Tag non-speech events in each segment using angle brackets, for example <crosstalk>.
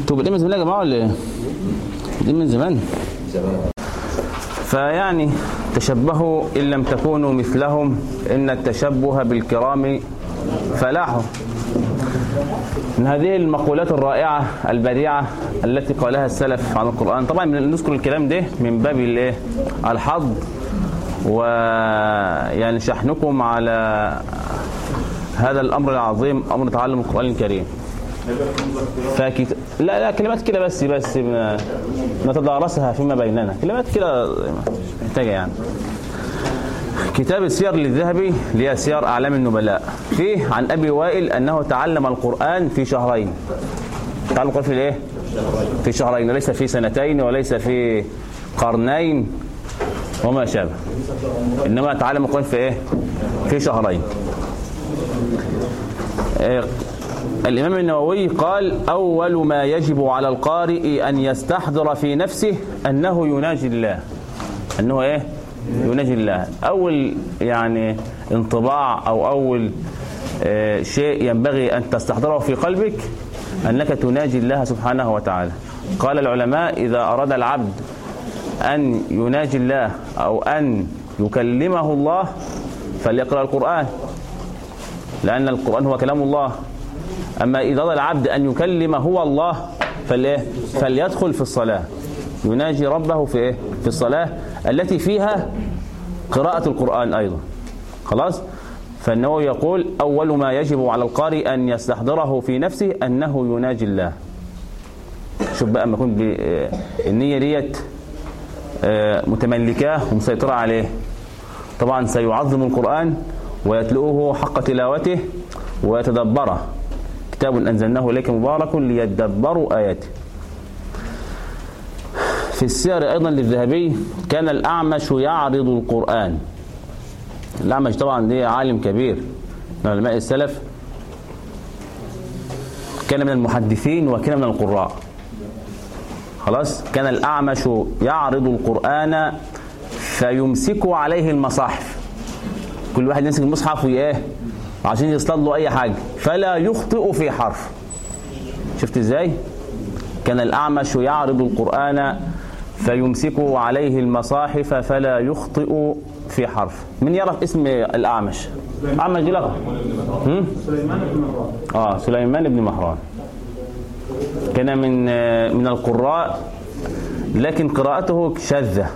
أنتوا بادئين من زمان يا جماعة ولا إيه؟ بادئين من زمان؟ فيعني تشبهوا إن لم تكونوا مثلهم إن التشبه بالكرام فلاح. من هذه المقولات الرائعة البديعة التي قالها السلف عن القرآن. طبعا نذكر الكلام ده من باب الايه الحظ. ويعني شحنكم على هذا الأمر العظيم أمر تعلم القرآن الكريم. فكت... لا لا كلمات كده بس بس نتدارسها فيما بيننا. كلمات كده محتاجة يعني. كتاب السير للذهبي اللي هي سير أعلام النبلاء. فيه عن أبي وائل أنه تعلم القرآن في شهرين. تعلم القرآن في الايه؟ في شهرين. ليس في سنتين وليس في قرنين وما شابه. إنما تعلم القرآن في إيه؟ في شهرين. آه، الإمام النووي قال أول ما يجب على القارئ أن يستحضر في نفسه أنه يناجي الله. أنه إيه؟ يناجي الله. أول يعني انطباع أو أول آه، شيء ينبغي أن تستحضره في قلبك أنك تناجي الله سبحانه وتعالى. قال العلماء إذا أراد العبد أن يناجي الله أو أن يكلمه الله فليقرأ القرآن لأن القرآن هو كلام الله. أما إذا أراد العبد أن يكلم هو الله فليه؟ فليدخل في الصلاة. يناجي ربه في إيه؟ في الصلاة التي فيها قراءة القرآن أيضا. خلاص؟ فالنووي يقول أول ما يجب على القارئ أن يستحضره في نفسه أنه يناجي الله. شوف بقى ما يكون آه، النية ديت آه، متملكاه ومسيطرة عليه. طبعا سيعظم القرآن ويتلوه حق تلاوته ويتدبره. كتاب أنزلناه إليك مبارك ليدبروا آياته. في السير أيضا للذهبي كان الأعمش يعرض القرآن. الأعمش طبعا دي عالم كبير من علماء السلف. كان من المحدثين وكان من القراء. خلاص؟ كان الأعمش يعرض القرآن فيمسك عليه المصاحف. كل واحد يمسك المصحف وإيه؟ عشان يصطاد له أي حاجة. فلا يخطئ في حرف. شفت إزاي؟ كان الأعمش يعرض القرآن فيمسك عليه المصاحف فلا يخطئ في حرف. من يعرف اسم الأعمش؟ أعمش دي هم؟ سليمان بن مهران آه سليمان بن مهران. كان من من القراء لكن قراءته شاذة.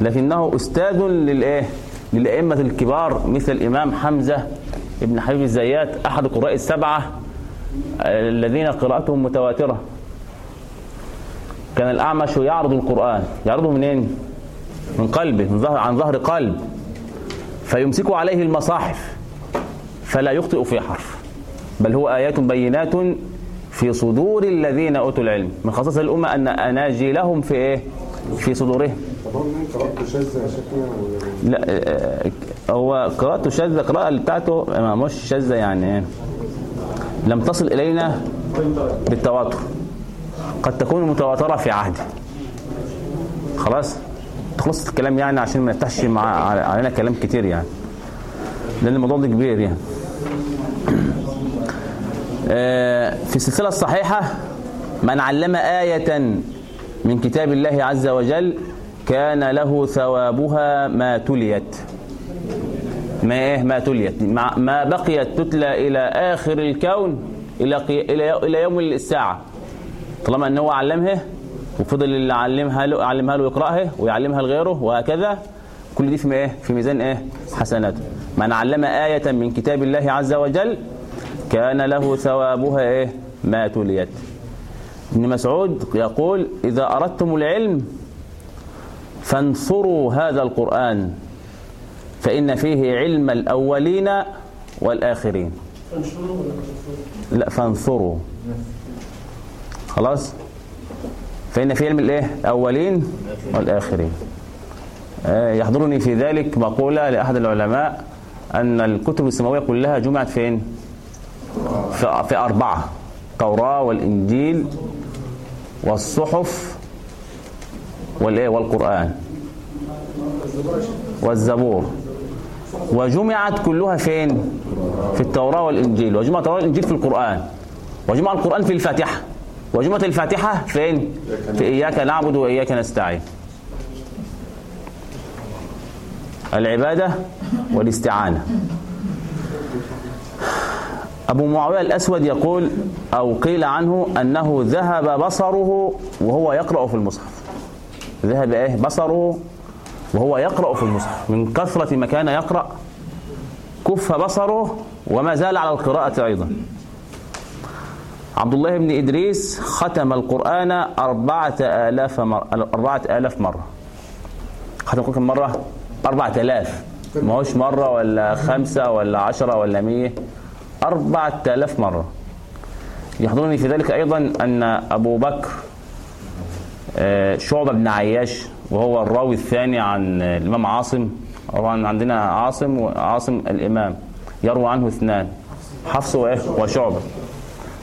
لكنه أستاذ للإيه؟ للأئمة الكبار مثل الإمام حمزة ابن حبيب الزيات أحد القراء السبعة الذين قراءتهم متواترة. كان الأعمش يعرض القرآن. يعرضه منين؟ من قلبه من ظهر عن ظهر قلب. فيمسك عليه المصاحف. فلا يخطئ في حرف. بل هو آيات بينات في صدور الذين أوتوا العلم. من خصائص الأمة أن أناجيلهم في إيه؟ في صدورهم. لا آه، هو قراءته شاذة القراءة اللي بتاعته مش شاذة يعني؟ لم تصل إلينا بالتواتر. قد تكون متواترة في عهده خلاص؟ تخلص الكلام يعني عشان ما نفتحش مع علينا كلام كتير يعني. لأن الموضوع ده كبير يعني. آه، في السلسلة الصحيحة من علم آية من كتاب الله عز وجل كان له ثوابها ما تليت. ما إيه ما تليت. ما بقيت تتلى إلى آخر الكون إلى قي... إلى إلى يوم الساعة. طالما ان هو علمها وفضل اللي علمها له علمها له يقرأها ويعلمها لغيره وهكذا. كل دي في إيه؟ في ميزان إيه؟ حسناته من علم آية من كتاب الله عز وجل كان له ثوابها إيه؟ ما تليت. ابن مسعود يقول إذا أردتم العلم فانصروا هذا القرآن. فإن فيه علم الأولين والآخرين. لا فانصروا. خلاص؟ فإن فيه علم الإيه؟ الأولين والآخرين. آه، يحضرني في ذلك مقولة لأحد العلماء أن الكتب السماوية كلها جمعت فين؟ في أربعة التوراة والإنجيل والصحف والإيه؟ والقرآن. والزبور. وجمعت كلها فين؟ في التوراة والإنجيل. وجمعت التوراة والإنجيل في القرآن. وجمع القرآن في الفاتحة. وجملة الفاتحة فين؟ في إياك نعبد وإياك نستعين. العبادة والاستعانة. أبو معاوية الأسود يقول أو قيل عنه أنه ذهب بصره وهو يقرأ في المصحف. ذهب إيه؟ بصره وهو يقرأ في المصحف. من كثرة ما كان يقرأ كف بصره وما زال على القراءة أيضا. عبد الله بن إدريس ختم القرآن أربعة آلاف مرة أربعة آلاف مرة. ختم كم مرة؟ أربعة آلاف. ما هوش مرة ولا خمسة ولا عشرة ولا مية. أربعة آلاف مرة. يحضرني في ذلك أيضا أن أبو بكر آه، شعبة بن عياش وهو الراوي الثاني عن الإمام عاصم طبعا عندنا عاصم وعاصم الإمام يروى عنه اثنان حفص وإيه وشعبة.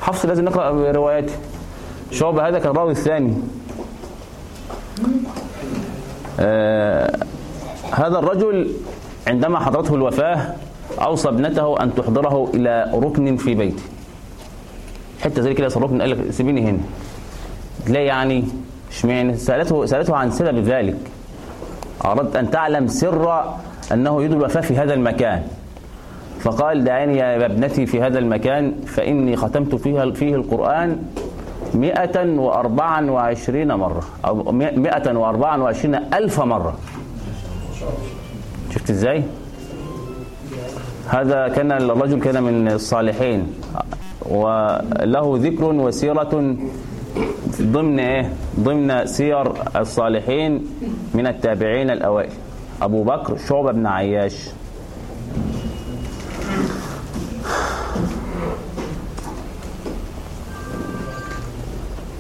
حفص لازم نقرأ رواياته. شعبة هذا كان الراوي الثاني. آه هذا الرجل عندما حضرته الوفاة أوصى ابنته أن تحضره إلى ركن في بيته. حتة زي كده ركن قال لك سيبيني هنا. تلاقي يعني اشمعنى؟ سألته سألته عن سبب ذلك أردت أن تعلم سر أنه يدعو الوفاة في هذا المكان. فقال دعيني يا ابنتي في هذا المكان فإني ختمت فيها فيه وأربعا وعشرين مرة أو مئة وأربعا وعشرين ألف مرة. شفت إزاي؟ هذا كان الرجل كان من الصالحين وله ذكر وسيرة ضمن إيه؟ ضمن سير الصالحين من التابعين الأوائل. أبو بكر شعبة بن عياش.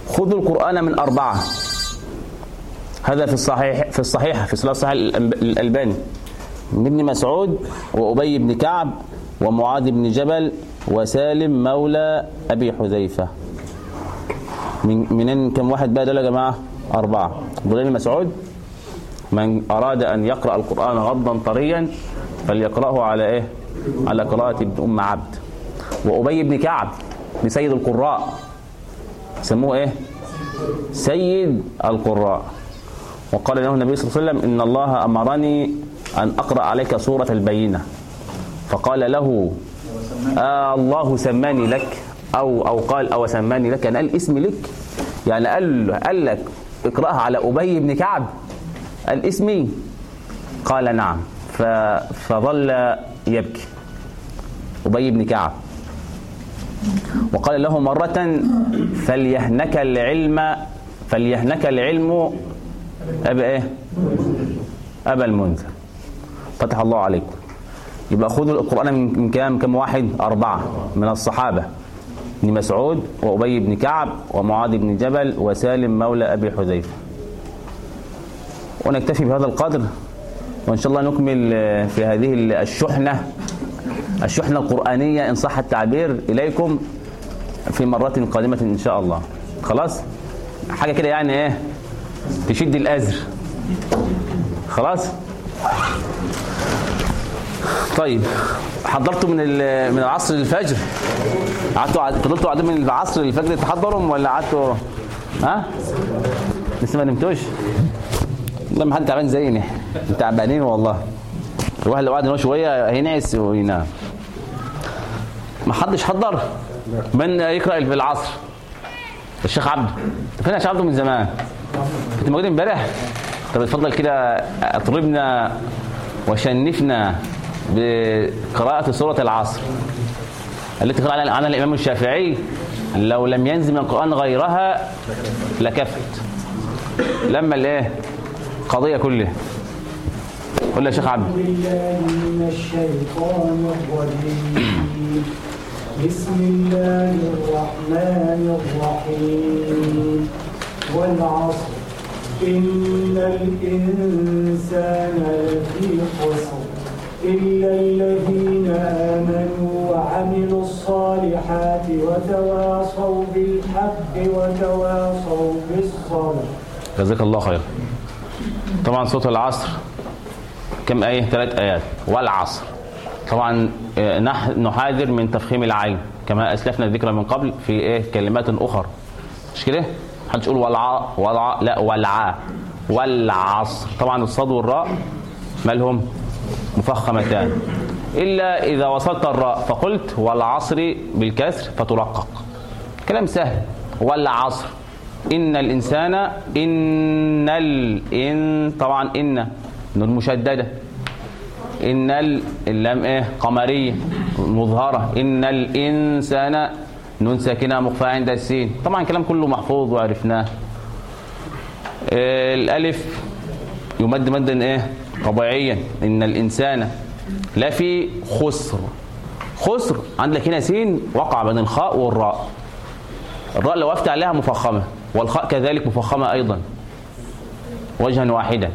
خذوا القرآن من أربعة. هذا في الصحيح في الصحيح في صلاة صحيح الألباني. من ابن مسعود وأبي بن كعب ومعاذ بن جبل وسالم مولى أبي حذيفة. من منين كم واحد بقى دول يا جماعة؟ أربعة. عبد مسعود من أراد أن يقرأ القرآن غضا طريا فليقرأه على إيه؟ على قراءة ابن أم عبد. وأبي بن كعب بسيد القراء سموه إيه؟ سيد القراء. وقال له النبي صلى الله عليه وسلم إن الله أمرني أن أقرأ عليك سورة البينة. فقال له آه الله سماني لك. أو أو قال أو سماني لك أنا قال اسمي لك. يعني قال قال لك اقرأها على أبي بن كعب. قال اسمي. قال نعم. فظل يبكي. أبي بن كعب. وقال له مرة فليهنك العلم فليهنك العلم أبا إيه؟ أبا المنذر. فتح الله عليكم. يبقى خذوا القرآن من كام كم واحد؟ أربعة من الصحابة. بن مسعود وأبي بن كعب ومعاذ بن جبل وسالم مولى أبي حذيفة. ونكتفي بهذا القدر وإن شاء الله نكمل في هذه الشحنة الشحنة القرآنية إن صح التعبير إليكم في مرات قادمة إن شاء الله. خلاص؟ حاجة كده يعني إيه؟ تشد الأزر. خلاص؟ طيب حضرتوا من من العصر للفجر قعدتوا فضلتوا قاعدين من العصر للفجر تحضروا ولا قعدتوا ها؟ لسه ما نمتوش؟ والله ما حد تعبان زينا تعبانين والله. الواحد لو قعد شوية هينعس وينام. ما حدش حضر من يقرأ في العصر. الشيخ عبده فين يا شيخ عبده من زمان؟ كنت موجود امبارح؟ طب اتفضل كده اطربنا وشنفنا بقراءة سورة العصر. التي قرأ عنها الإمام الشافعي لو لم ينزل من القرآن غيرها لكفت. لما الإيه؟ قضية كلها قل يا شيخ عبد. بسم الله الرحمن الرحيم. والعصر. إن الإنسان لفي خسر. إلا الذين آمنوا وعملوا الصالحات وتواصوا بالحق وتواصوا بالصبر. جزاك الله خير طبعا صوت العصر. كم آية؟ ثلاث آيات. والعصر. طبعا نحاذر من تفخيم العين. كما أسلفنا الذكر من قبل في إيه كلمات أخرى. مش كده؟ محدش يقول والع والع لا والع والعصر. طبعا الصاد والراء مالهم؟ مفخمتان. إلا إذا وصلت الراء فقلت والعصر بالكسر فترقق كلام سهل. والعصر. إن الإنسان إن الإن طبعا إن. نون مشددة. إن ال- اللام إيه قمرية. مظهرة. إن الإنسان نون ساكنة مخفاه عند السين. طبعا الكلام كله محفوظ وعرفناه. الألف. يمد مدا إيه؟ طبيعيا. إن الإنسان لفي خسر. خسر. عندك هنا سين وقع بين الخاء والراء. الراء لو وقفت عليها مفخمة. والخاء كذلك مفخمة أيضا. وجها واحدا.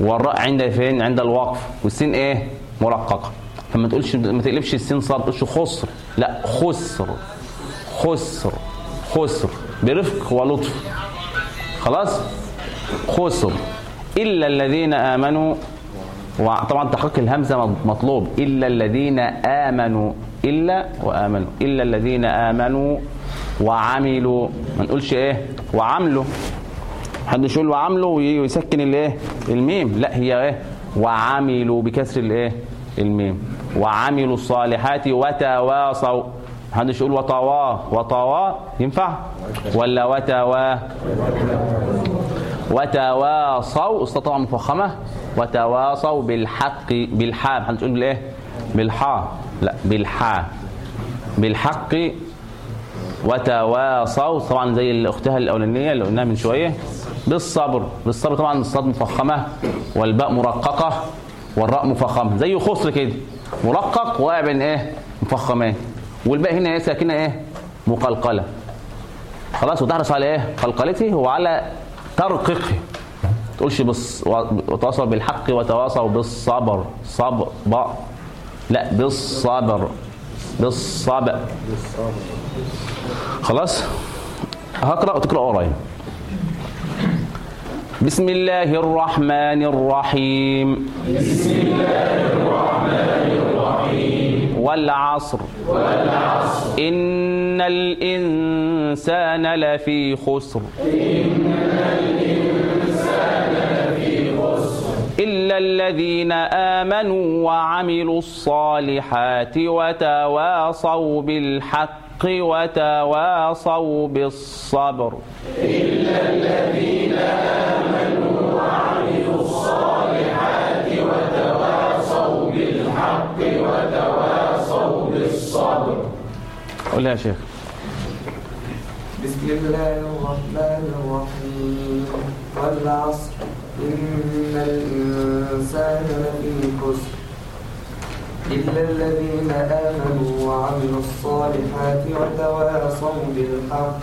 والراء عند فين؟ عند الوقف. والسين إيه؟ مرققه فما تقولش ما تقلبش السين صاد تقولش خسر. لا خسر. خسر. خسر. برفق ولطف. خلاص؟ خسر. إلا الذين آمنوا وطبعا تحقيق الهمزة مطلوب. إلا الذين آمنوا إلا وآمنوا. إلا الذين آمنوا وعملوا. ما نقولش إيه؟ وعملوا. حد يقول وعملوا وي- ويسكن الإيه؟ الميم. لا هي إيه؟ وعملوا بكسر الإيه؟ الميم. وعملوا الصالحات وتواصوا. حد يقول وطوا وطوا ينفع؟ ولا وتوا وتواصوا استطاع مفخمه وتواصوا بالحق بالحاء. حد تقول بالإيه؟ بالحاء. لا بالحاء. بالحق. وتواصوا. طبعا زي اختها الأولانية اللي قلناها من شوية. بالصبر. بالصبر طبعا الصاد مفخمة والباء مرققة والراء مفخمة. زي خسر كده. مرقق واقع بين إيه؟ مفخمين. والباء هنا إيه؟ ساكنة إيه؟ مقلقلة. خلاص وتحرص على إيه؟ قلقلته وعلى ترقيقه تقولش بص وتواصل بالحق وتواصوا بالصبر. صبر لا بالصبر. بالصبر خلاص؟ هقرأ وتقرأ ورايا بسم الله الرحمن الرحيم. بسم الله الرحمن الرحيم. والعصر. إن الإنسان لفي خسر. إلا الذين آمنوا وعملوا الصالحات وتواصوا بالحق وتواصوا بالصبر. قولها يا شيخ. بسم الله الرحمن الرحيم. والعصر. إن الإنسان لفي خسر. إلا الذين آمنوا وعملوا الصالحات وتواصوا بالحق.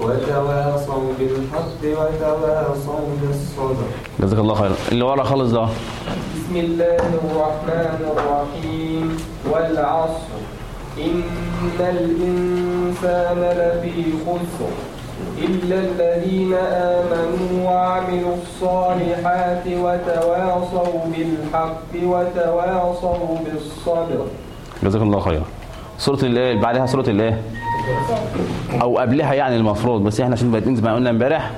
وتواصوا بالحق وتواصوا بالصبر. جزاك الله خيرا. اللي ورا خالص ده. بسم الله الرحمن الرحيم. والعصر. إن الإنسان لفي خسر إلا الذين آمنوا وعملوا الصالحات وتواصوا بالحق وتواصوا بالصبر. جزاك الله خيرا. سورة الايه اللي بعدها سورة الايه أو قبلها يعني المفروض بس إحنا عشان زي ما قلنا امبارح.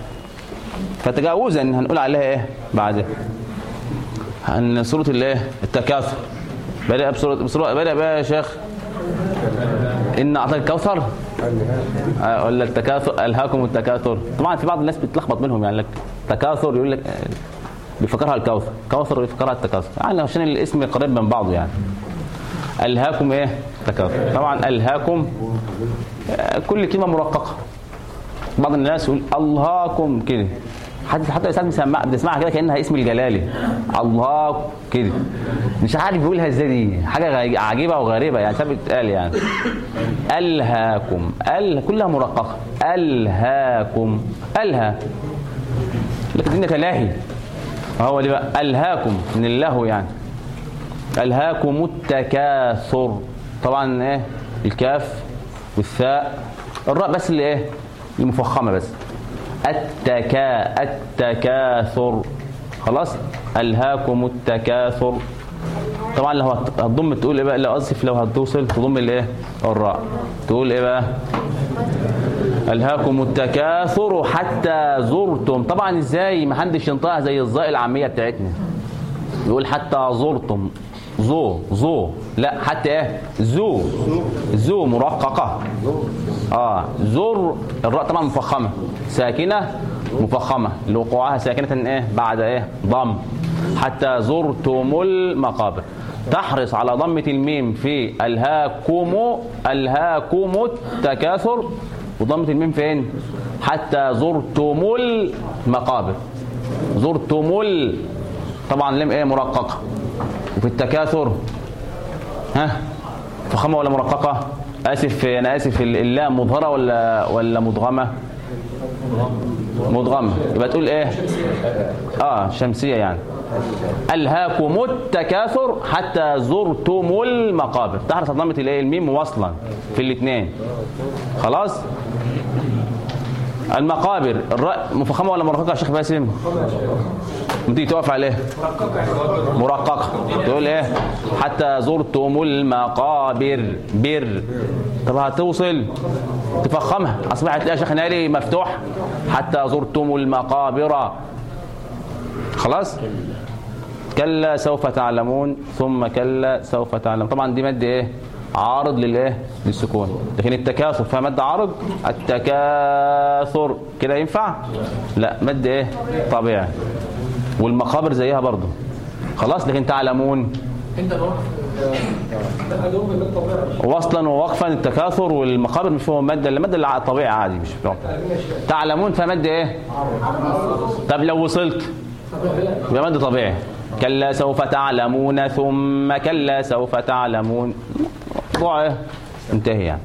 فتجاوزا هنقول عليها إيه؟ بعدها عن سورة الايه التكاثر. بدأ بسورة بسورة بدأ بقى يا شيخ. إن أعطاك الكوثر. آه، ولا التكاثر ألهاكم التكاثر. طبعا في بعض الناس بتلخبط منهم يعني لك تكاثر يقول لك آه، بيفكرها الكوثر. كوثر بيفكرها التكاثر. يعني عشان الاسم قريب من بعضه يعني. ألهاكم إيه؟ تكاثر طبعا ألهاكم آه، كل كلمة مرققة. بعض الناس يقول ألهاكم كده. حتى حتى الإنسان بيسمع بتسمعها كده كأنها اسم الجلالي الله كده. مش عارف بيقولها إزاي دي؟ حاجة عجيبة وغريبة يعني سابت بتتقال يعني. ألهاكم. أل كلها مرققة. ألهاكم. ألها. لكن دي تلاهي هو دي بقى ألهاكم من اللهو يعني. ألهاكم التكاثر. طبعا إيه؟ الكاف والثاء. الراء بس اللي إيه؟ المفخمة بس. التكا التكاثر. خلاص؟ ألهاكم التكاثر. طبعا لو هت- هتضم تقول إيه بقى؟ لا اسف لو هتوصل تضم الإيه؟ الراء. تقول إيه بقى؟ ألهاكم التكاثر حتى زرتم. طبعا إزاي؟ ما حدش ينطقها زي الظاء العامية بتاعتنا. يقول حتى زرتم. زو زو. لا حتى إيه؟ زو. زو مرققة. آه زر الراء طبعا مفخمة. ساكنة مفخمة. لوقوعها ساكنة إيه؟ بعد إيه؟ ضم. حتى زرتم المقابر. تحرص على ضمة الميم في ألهاكم ألهاكم التكاثر. وضمة الميم فين؟ حتى زرتم المقابر. زرتم ال... طبعا لم إيه؟ مرققة. وفي التكاثر. ها؟ فخمة ولا مرققة؟ آسف أنا آسف اللام مظهرة ولا ولا مدغمه مدغمه يبقى تقول إيه؟ آه شمسية يعني. ألهاكم التكاثر حتى زرتم المقابر. تحرص ضمه الإيه؟ الميم واصلا في الاثنين خلاص؟ المقابر. الراء مفخمة ولا مرققة يا شيخ باسم؟ تيجي تقف عليه مرققة. تقول إيه؟ حتى زرتم المقابر. بر. طب هتوصل؟ تفخمها. أصبحت يا شيخ نالي مفتوح. حتى زرتم المقابر. خلاص؟ كلا سوف تعلمون. ثم كلا سوف تعلم طبعا دي مد إيه؟ عارض للإيه؟ للسكون. لكن التكاثر فيها عارض؟ التكاثر. كده ينفع؟ لا. مد إيه؟ طبيعي. والمقابر زيها برضه. خلاص لكن تعلمون. وصلا ووقفا التكاثر والمقابر مش هو مد المد اللي طبيعي عادي مش بتوع. تعلمون فمد إيه؟ طب لو وصلت. يبقى مد طبيعي. كلا سوف تعلمون ثم كلا سوف تعلمون. موضوع إيه؟ انتهي يعني.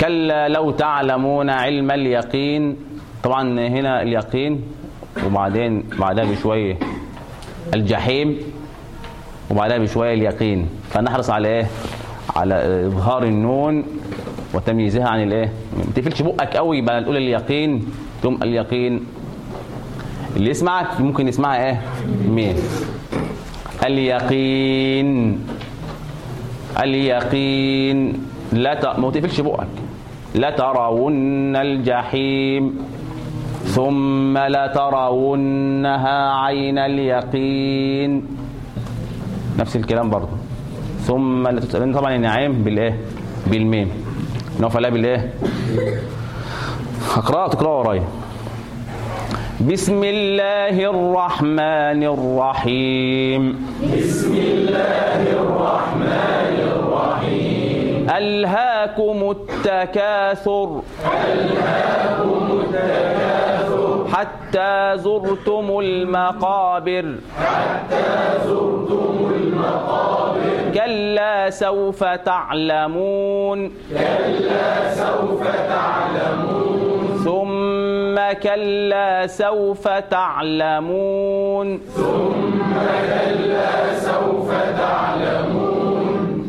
كلا لو تعلمون علم اليقين. طبعا هنا اليقين. وبعدين بعدها بشوية الجحيم وبعدها بشوية اليقين. فنحرص على إيه؟ على إظهار النون وتمييزها عن الإيه؟ ما تقفلش بقك قوي بقى تقول اليقين ثم اليقين. اللي يسمعك ممكن يسمعها إيه؟ مين؟ اليقين. اليقين. لا ت... ما تقفلش بقك. لترون الجحيم. ثم لترونها عين اليقين. نفس الكلام برضه. ثم لتسألون طبعا النعيم بالإيه؟ بالميم. نوفى لا بالإيه؟ هقرأها تقرأها ورايا. بسم الله الرحمن الرحيم. بسم الله الرحمن الرحيم. ألهاكم التكاثر. ألهاكم التكاثر حتى زرتم المقابر. حتى زرتم المقابر كلا سوف تعلمون كلا سوف تعلمون ثم كلا سوف تعلمون. ثم كلا سوف تعلمون.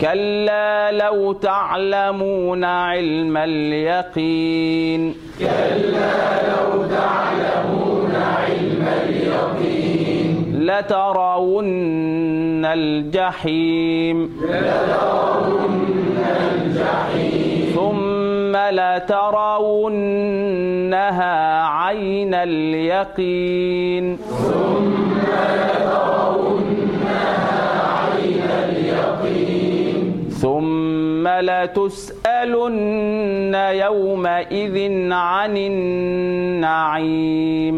كلا لو تعلمون علم اليقين. كلا لو تعلمون علم اليقين لترون الجحيم. لترون الجحيم ثم لترونها عين اليقين. ثم لترونها ثم لتسألن يومئذ عن النعيم.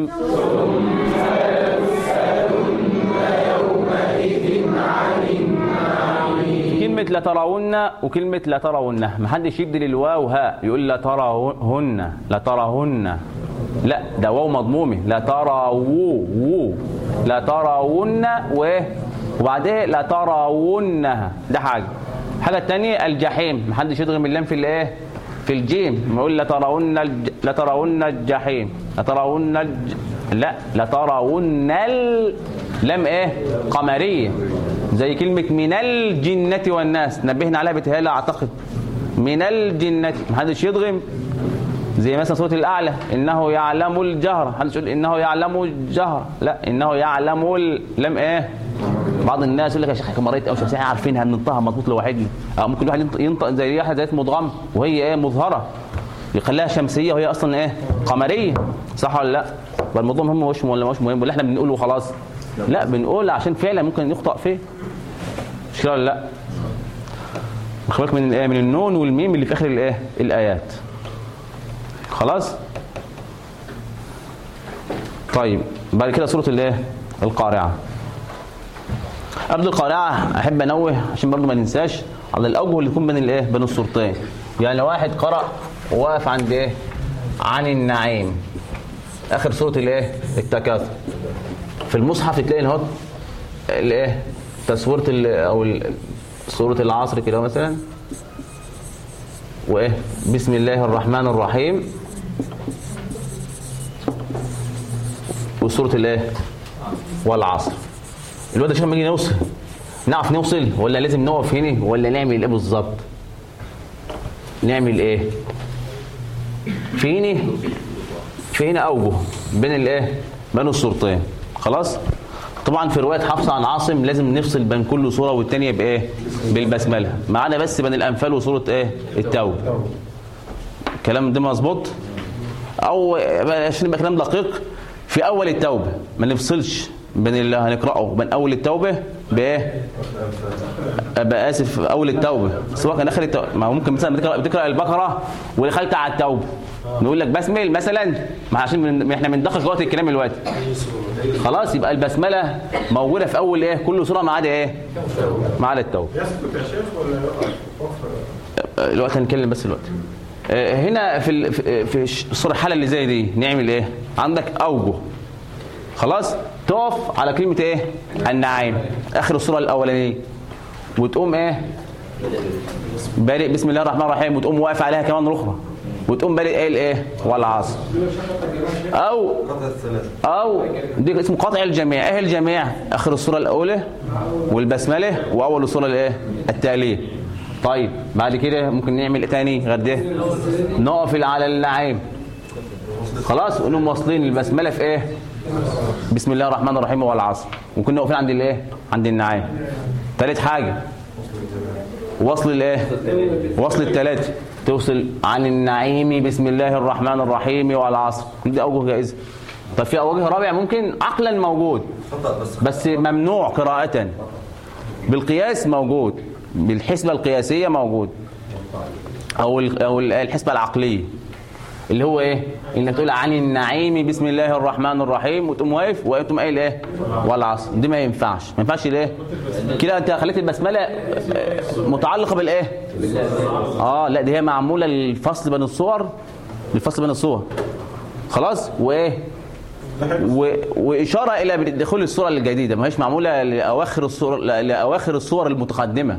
كلمة لا ترون وكلمة لا ترون ما حدش يبدل الواو ها. يقول لا ترهن لا ده واو مضمومة لا ترى وو وو لا ترون وايه وبعدها لا ترونها ده حاجة. الحاجة الثانية الجحيم. ما حدش يدغم اللام في الايه؟ في الجيم. يقول لا ترون الج... لا ترون الجحيم. لا ترون الج... لا لا ترون ال... لام إيه؟ قمريه زي كلمة من الجنة والناس. نبهنا عليها بتهيألي أعتقد. من الجنة. محدش يضغم زي مثلا سورة الأعلى. إنه يعلم الجهر. محدش يقول إنه يعلم الجهر؟ لا. إنه يعلم. لم إيه؟ بعض الناس يقول لك يا شيخ كمرية أو شمسيه عارفينها بننطقها مضبوط لوحدنا أو ممكن واحد ينطق- زي واحد زي مدغم وهي إيه؟ مظهرة. يخليها شمسية وهي أصلا إيه؟ قمرية. صح ولا لا؟ يبقى الموضوع مهم مش ولا مش مهم. ولا إحنا بنقوله وخلاص لا بنقول عشان فعلا ممكن يخطأ فيه. مش ولا لا؟ خد بالك من الايه من النون والميم اللي في آخر الايه الآيات. خلاص؟ طيب بعد كده سورة الايه؟ القارعة. قبل القارعة أحب أنوه عشان برضو ما ننساش على الأوجه اللي يكون بين الايه؟ بين الصورتين. يعني لو واحد قرأ وواقف عند إيه؟ عن النعيم. آخر سورة الايه؟ التكاثر. في المصحف تلاقي هنا الايه؟ تصويره ال- أو ال- سورة العصر كده مثلا. وإيه؟ بسم الله الرحمن الرحيم. وسوره الإيه؟ والعصر. الواد عشان لما نيجي نوصل؟ نعرف نوصل ولا لازم نقف هنا ولا نعمل إيه بالظبط؟ نعمل إيه؟ في هنا في هنا أوجه بين الإيه؟ بين الصورتين. خلاص؟ طبعا في رواية حفصة عن عاصم لازم نفصل بين كل صورة والثانيه بإيه؟ بالبسملة. عدا بس بين الأنفال وصورة إيه؟ التوبه الكلام ده مظبوط؟ أو عشان يبقى كلام دقيق في أول التوبة ما نفصلش بين اللي هنقرأه بين أول التوبة بإيه؟ أبقى آسف أول التوبة. سواء كان آخر التوبه ما ممكن مثلا بتقرا بتقرأ البقرة ودخلت على التوبة. نقول لك بسمل مثلا ما عشان من إحنا بندخل جوه الكلام دلوقتي خلاص يبقى البسملة موجودة في أول إيه؟ كل سورة ما عدا إيه؟ ما عدا التوبة. يقف؟ الوقت هنتكلم بس الوقت. آه، هنا في ال- في- في الصورة الحاله اللي زي دي نعمل إيه؟ عندك أوجه. خلاص؟ تقف على كلمة إيه؟ النعيم. آخر الصورة الأولانية. وتقوم إيه؟ بارئ بسم الله الرحمن الرحيم وتقوم واقف عليها كمان أخرى وتقوم بارئ قايل إيه؟ والعصر أو أو دي اسمه قطع الجميع. إيه الجميع؟ آخر الصورة الأولى والبسملة وأول الصورة الإيه؟ التاليه طيب بعد كده ممكن نعمل إيه تاني؟ غير ده نقف على النعيم. خلاص ونقوم واصلين البسملة في إيه؟ بسم الله الرحمن الرحيم والعصر وكنا واقفين عند الإيه؟ عند النعيم. ثالث حاجة. وصل الإيه؟ وصل الثلاثه توصل عن النعيم. بسم الله الرحمن الرحيم والعصر. دي اوجه جائزه طب في اوجه رابع ممكن عقلا موجود بس. ممنوع قراءة. بالقياس موجود بالحسبة القياسية موجود أو أو ال- الحسبة العقلية. اللي هو إيه؟ إنك تقول عن النعيم بسم الله الرحمن الرحيم وتقوم واقف وتقوم قايل إيه؟ والعصر. دي ما ينفعش. ما ينفعش ليه؟ كده أنت خليت البسملة آه، متعلقة بالإيه؟ آه لا دي هي معمولة للفصل بين الصور. للفصل بين الصور. خلاص؟ وإيه؟ و... وإشارة إلى دخول الصورة الجديدة. ما هيش معمولة لأواخر الصور لا- لأواخر الصور المتقدمة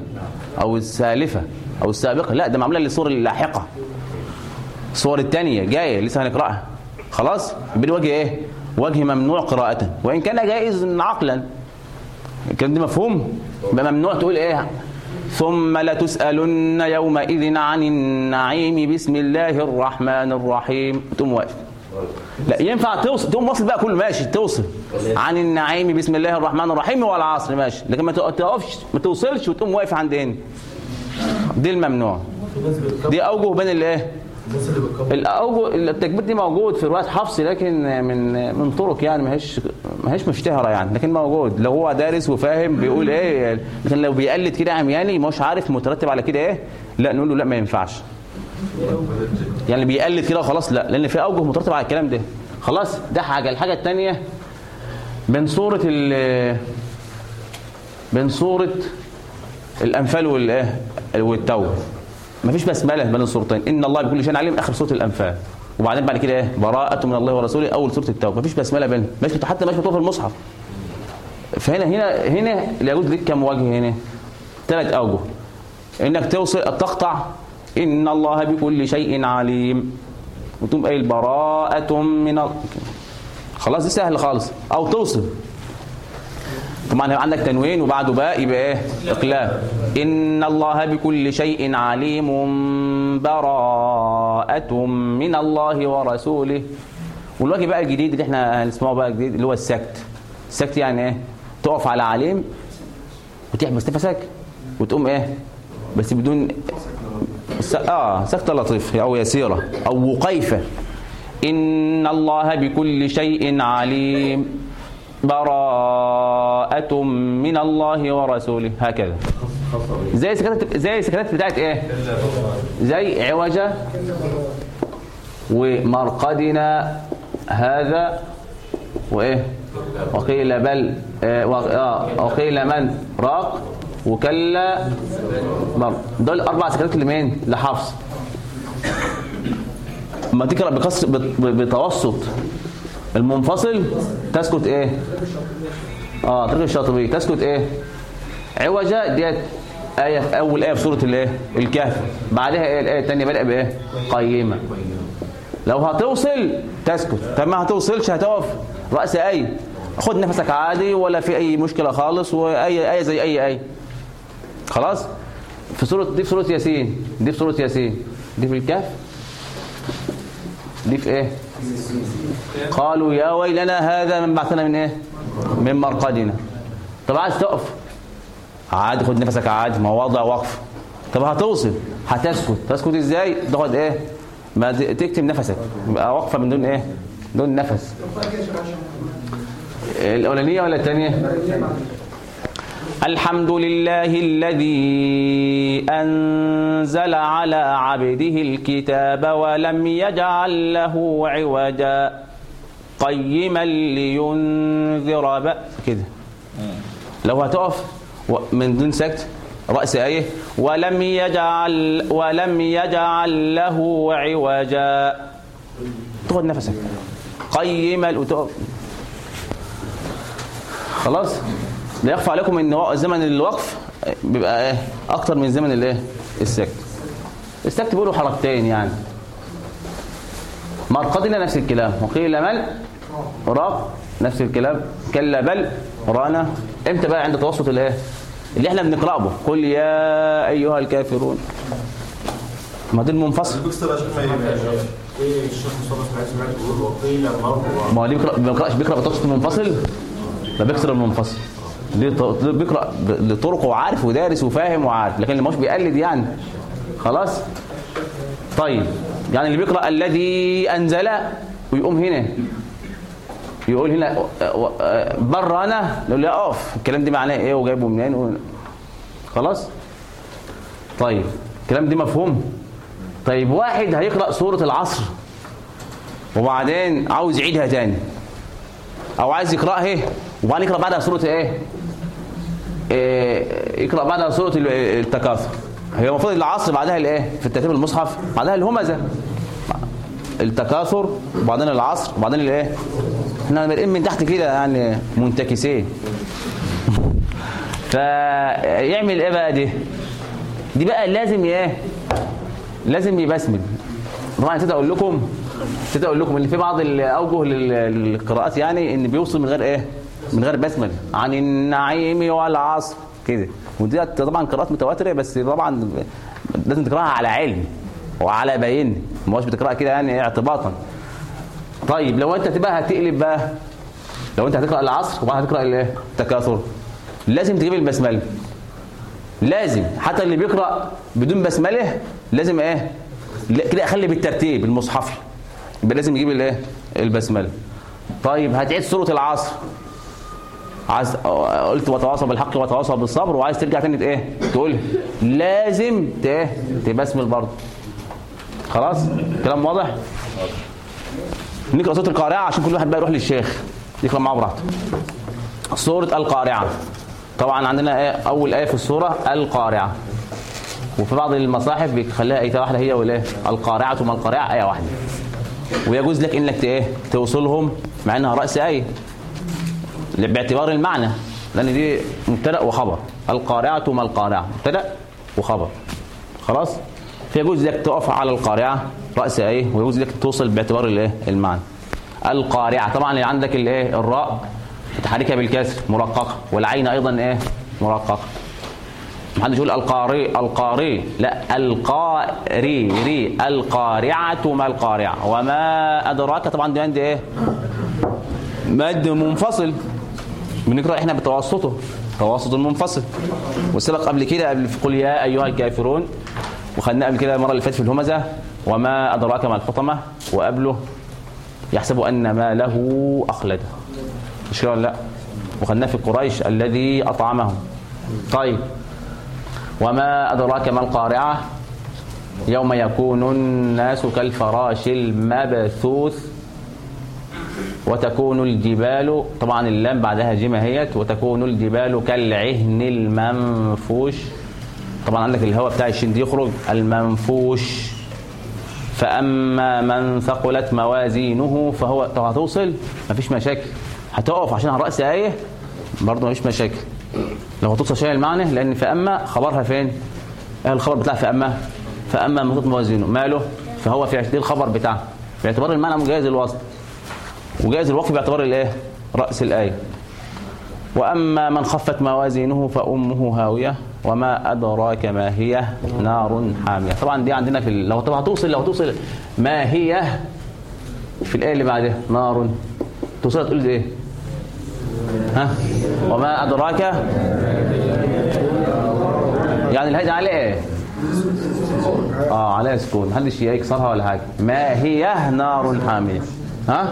أو السالفة أو السابقة. لا ده معمولة للصور اللاحقة. الصور الثانية جاية لسه هنقرأها. خلاص؟ بالوجه إيه؟ وجه ممنوع قراءة. وإن كان جائز عقلا. الكلام ده مفهوم؟ ممنوع تقول إيه؟ ثم لتسألن يومئذ عن النعيم. بسم الله الرحمن الرحيم. تقوم واقف. لا ينفع توصل. تقوم واصل بقى كله. ماشي توصل. عن النعيم. بسم الله الرحمن الرحيم والعصر. ماشي. لكن ما توقفش ما توصلش وتقوم واقف عند هنا دي الممنوع. دي أوجه بين الإيه؟ التكبير دي موجود في رواية حفص لكن من من طرق يعني ما هيش ما هيش مشتهرة يعني لكن موجود. لو هو دارس وفاهم بيقول إيه لكن لو بيقلد كده عمياني مش عارف مترتب على كده إيه لا نقول له لا ما ينفعش. يعني بيقلد كده وخلاص لا لأن في أوجه مترتب على الكلام ده. خلاص ده حاجة. الحاجة الثانية بين سوره ال بين سوره الأنفال والايه والتوبه مفيش بسمله بين الصورتين. إن الله بكل شيء عليم. آخر سورة الأنفال. وبعدين بعد كده إيه؟ براءة من الله ورسوله. أول سورة التوبة. مفيش بسمله بينهم. مش حتى مش مكتوب في المصحف. فهنا هنا هنا يجوز لك كم وجه هنا. ثلاث أوجه. إنك توصل تقطع. إن الله بكل شيء عليم. وتقوم قايل براءة من. خلاص دي سهل خالص. أو توصل. طبعا هيبقى عندك تنوين وبعده باء يبقى إيه؟ اقلاب إن الله بكل شيء عليم براءة من الله ورسوله. والوجه بقى الجديد اللي إحنا هنسمعه بقى جديد اللي هو السكت. السكت يعني إيه؟ تقف على عليم وتحبس نفسك وتقوم إيه؟ بس بدون. آه سكتة لطيفة أو يسيرة أو وقيفة. إن الله بكل شيء عليم. براءة من الله ورسوله. هكذا. زي سكتات زي سكتات بتاعت إيه؟ زي عوجة ومرقدنا هذا وإيه؟ وقيل بل آه آه، وقيل من؟ راق وكلا بر دول أربع سكتات لمين؟ لحفص. لما تقرأ بتوسط. المنفصل تسكت إيه؟ آه طريق الشاطبي تسكت إيه؟ عوجة ديت آية أول آية في سورة الإيه؟ الكهف. بعدها إية الآية الثانية بدأ بإيه؟ قيمة. لو هتوصل تسكت. طب ما هتوصلش هتقف رأس آية خد نفسك عادي ولا في أي مشكلة خالص وأي آية زي أي آية خلاص؟ في سورة دي في سورة ياسين. دي في سورة ياسين. دي في الكهف. دي في إيه؟ قالوا يا ويلنا هذا من بعثنا من إيه؟ من مرقدنا. طب عايز تقف. عادي خد نفسك عادي ما وضع وقف. طب هتوصل هتسكت. تسكت إزاي؟ تاخد إيه؟ ما تكتم نفسك. يبقى واقفه من دون إيه؟ دون نفس. الأولانية ولا الثانية؟ الحمد لله الذي أنزل على عبده الكتاب ولم يجعل له عوجا. قيما لينذر بأس كده. لو هتقف من دون سكت رأس آية؟ ولم يجعل ولم يجعل له عوجا. تاخد نفسك. قيما وتقف خلاص؟ لا يخفى عليكم إن زمن الوقف بيبقى إيه؟ أكتر من زمن الإيه؟ السكت. السكت بيقولوا حركتين يعني. مرقدنا نفس الكلام. وقيل مل راق نفس الكلام. كلا بل رانا. إمتى بقى عند توسط الايه؟ اللي إحنا بنقرأه قل يا أيها الكافرون. ما ده المنفصل. بيكسر عشان ما هو ليه بيقرا ما بيقرأش بيقرأ بتوسط المنفصل؟ ده بيكسر المنفصل. ليه ط- ليه بيقرأ ب- لطرقه وعارف ودارس وفاهم وعارف. لكن اللي مش بيقلد يعني. خلاص؟ طيب. يعني اللي بيقرأ الذي أنزل ويقوم هنا. يقول هنا بره أنا؟ يقول لي أقف. الكلام دي معناه إيه؟ وجايبه منين؟ و... خلاص؟ طيب الكلام دي مفهوم؟ طيب واحد هيقرأ سورة العصر وبعدين عاوز يعيدها تاني أو عايز يقرأها إيه؟ وبعدين يقرأ بعدها سورة إيه, إيه يقرأ بعدها سورة ال- التكاثر. هي المفروض العصر بعدها الإيه؟ في الترتيب المصحف بعدها الهمزة. التكاثر وبعدين العصر وبعدين الايه؟ إحنا بادئين من تحت كده يعني منتكسين. <laughs> فيعمل إيه بقى دي؟ دي بقى لازم إيه؟ لازم يبسمل. طبعا ابتدي أقول لكم ابتدي أقول لكم ان في بعض الاوجه لل- للقراءات يعني ان بيوصل من غير إيه؟ من غير بسمله عن النعيم والعصر. كده. ودي طبعا قراءات متواترة بس طبعا لازم تقراها على علم. وعلى بين ما هوش بتقراها كده يعني إيه اعتباطا. طيب لو أنت تبقى هتقلب بقى. لو أنت هتقرأ العصر وبعدين هتقرأ الايه التكاثر. لازم تجيب البسملة. لازم. حتى اللي بيقرأ بدون بسملة لازم إيه؟ كده أخلي بالترتيب المصحفي يبقى لازم يجيب الايه البسملة. طيب هتعيد سوره العصر. عايز قلت وتواصوا بالحق وتواصوا بالصبر وعايز ترجع تاني إيه؟ تقول لازم إيه؟ تبسمل برضه. خلاص؟ كلام واضح؟ نقرأ سورة القارعة عشان كل واحد بقى يروح للشيخ يقرأ معاه براحته. سورة القارعة. طبعا عندنا إيه؟ أول آية في السورة القارعة. وفي بعض المصاحف بيخليها آية واحدة هي والإيه؟ القارعة ما القارعة آية واحدة. ويجوز لك إنك إيه؟ توصلهم مع إنها رأس آية. باعتبار المعنى. لأن دي مبتدأ وخبر. القارعة ما القارعة. مبتدأ وخبر. خلاص؟ فيجوز لك تقف على القارعة رأس إيه؟ ويجوز لك توصل باعتبار الإيه؟ المعنى. القارعة طبعا اللي عندك الايه الراء تحركها بالكسر مرققة. والعين أيضا إيه؟ مرققة. محدش يقول القاري القاري. لا القاري ري القارعة ما القارعة. وما أدراك طبعا دي عندي إيه؟ مد منفصل. بنقرأ إحنا بتوسطه. تواصل منفصل. وسبق قبل كده قبل قل يا أيها الكافرون وخدنا قبل كده المرة اللي فاتت في الهمزة وما أدراك ما الحطمة؟ وقبله يحسب أن ما له أخلده. مش كده ولا لأ؟ وخدناه في قريش الذي أطعمهم. طيب. وما أدراك ما القارعة؟ يوم يكون الناس كالفراش المبثوث وتكون الجبال طبعا اللام بعدها جيمة هيت وتكون الجبال كالعهن المنفوش. طبعا عندك الهواء بتاع الشين يخرج. المنفوش. فأما من ثقلت موازينه فهو طب هتوصل؟ مفيش مشاكل. هتقف عشان على رأس آية برضه مفيش مشاكل. لو هتوصل شيء المعنى لأن فأما خبرها فين؟ إيه الخبر بتاع فأما. فأما من ثقلت موازينه. ماله؟ فهو في دي الخبر بتاعه. باعتبار المعنى مجاز الوصل. وجائز الوقف باعتبار الايه؟ رأس الآية. وأما من خفت موازينه فأمه هاوية. وما أدراك ما هي نار حامية. طبعا دي عندنا في لو طب هتوصل لو توصل ما هي في الآية اللي بعدها؟ نار. توصل تقول إيه؟ ها؟ وما أدراك يعني الهيئة عليه إيه؟ آه عليها سكون. محدش يكسرها ولا حاجة. ما هي نار حامية؟ ها؟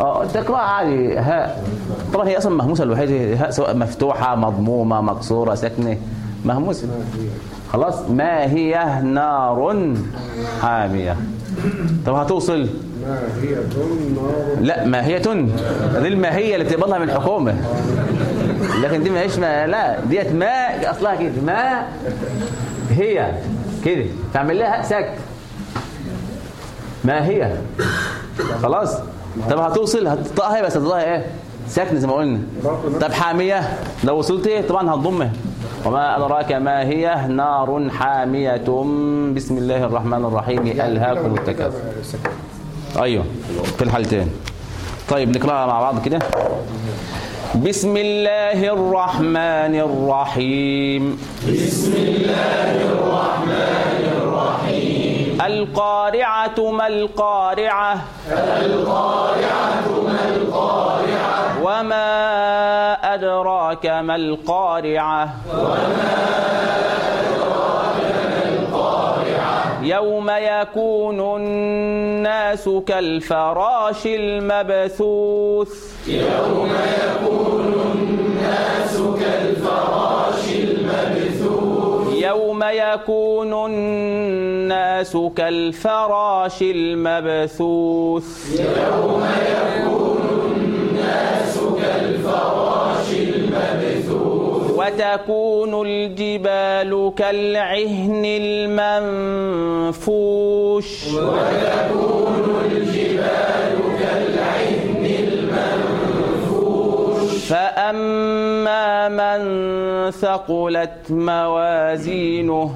آه تقراها عادي. هاء طبعا هي أصلا مهموسة الوحيدة هاء سواء مفتوحة مضمومة مكسوره ساكنة. مهموسة. خلاص. ما هي نار حامية؟ طب هتوصل. لا ماهية دي الماهية اللي بتقبضها من الحكومة لكن دي ما هيش ما لا ديت ما أصلها كده. ما هي كده. تعمل لها سكت ما هي. خلاص. طب هتوصل هتطقها بس؟ هتطقها إيه؟ ساكنة زي ما قلنا. طب حامية؟ لو وصلت إيه؟ طبعا هتضمها وما أدراك ما هي نار حامية؟ بسم الله الرحمن الرحيم. ألهاكم التكاثر. أيوه في الحالتين. طيب نقرأها مع بعض كده. بسم الله الرحمن الرحيم. القارعة ما القارعة. القارعة ما القارعة وما أدراك ما القارعة. وما أدراك ما القارعة يوم يكون الناس كالفراش المبثوث. يوم يكون الناس كالفراش المبثوث. يوم يكون الناس كالفراش المبثوث. وتكون الجبال كالعهن المنفوش. فأما من ثقلت موازينه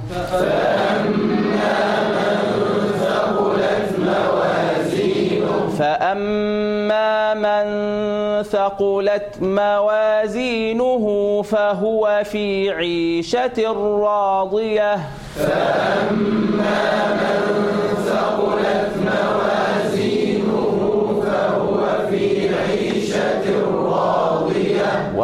فأما من ثقلت موازينه فهو في عيشة راضية. وأما من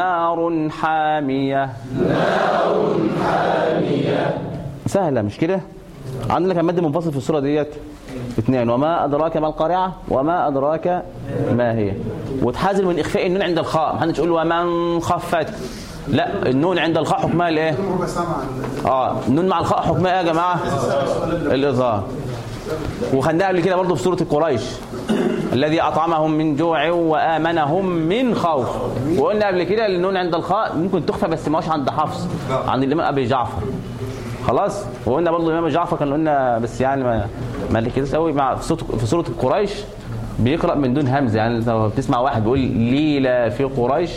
نار حامية. سهلة مش كده؟ عندنا كان مادة منفصل في الصورة ديت. اثنين وما أدراك ما القارعة؟ وما أدراك ما هي؟ وتحازل من إخفاء النون عند الخاء. ما حدش تقول ومن خفت لا النون عند الخاء حكمها الايه؟ آه النون مع الخاء حكمها إيه يا جماعة؟ الإظهار. وخدناها قبل كده برضه في سورة قريش الذي أطعمهم من جوع وآمنهم من خوف. وقلنا قبل كده النون عند الخاء ممكن تخفى بس ما هوش عند حفص عند الإمام أبي جعفر. خلاص؟ وقلنا برضه الإمام جعفر كان قلنا بس يعني ما ما كده قوي مع في سوره قريش بيقرأ من دون همزة. يعني لو بتسمع واحد بيقول ليلى في قريش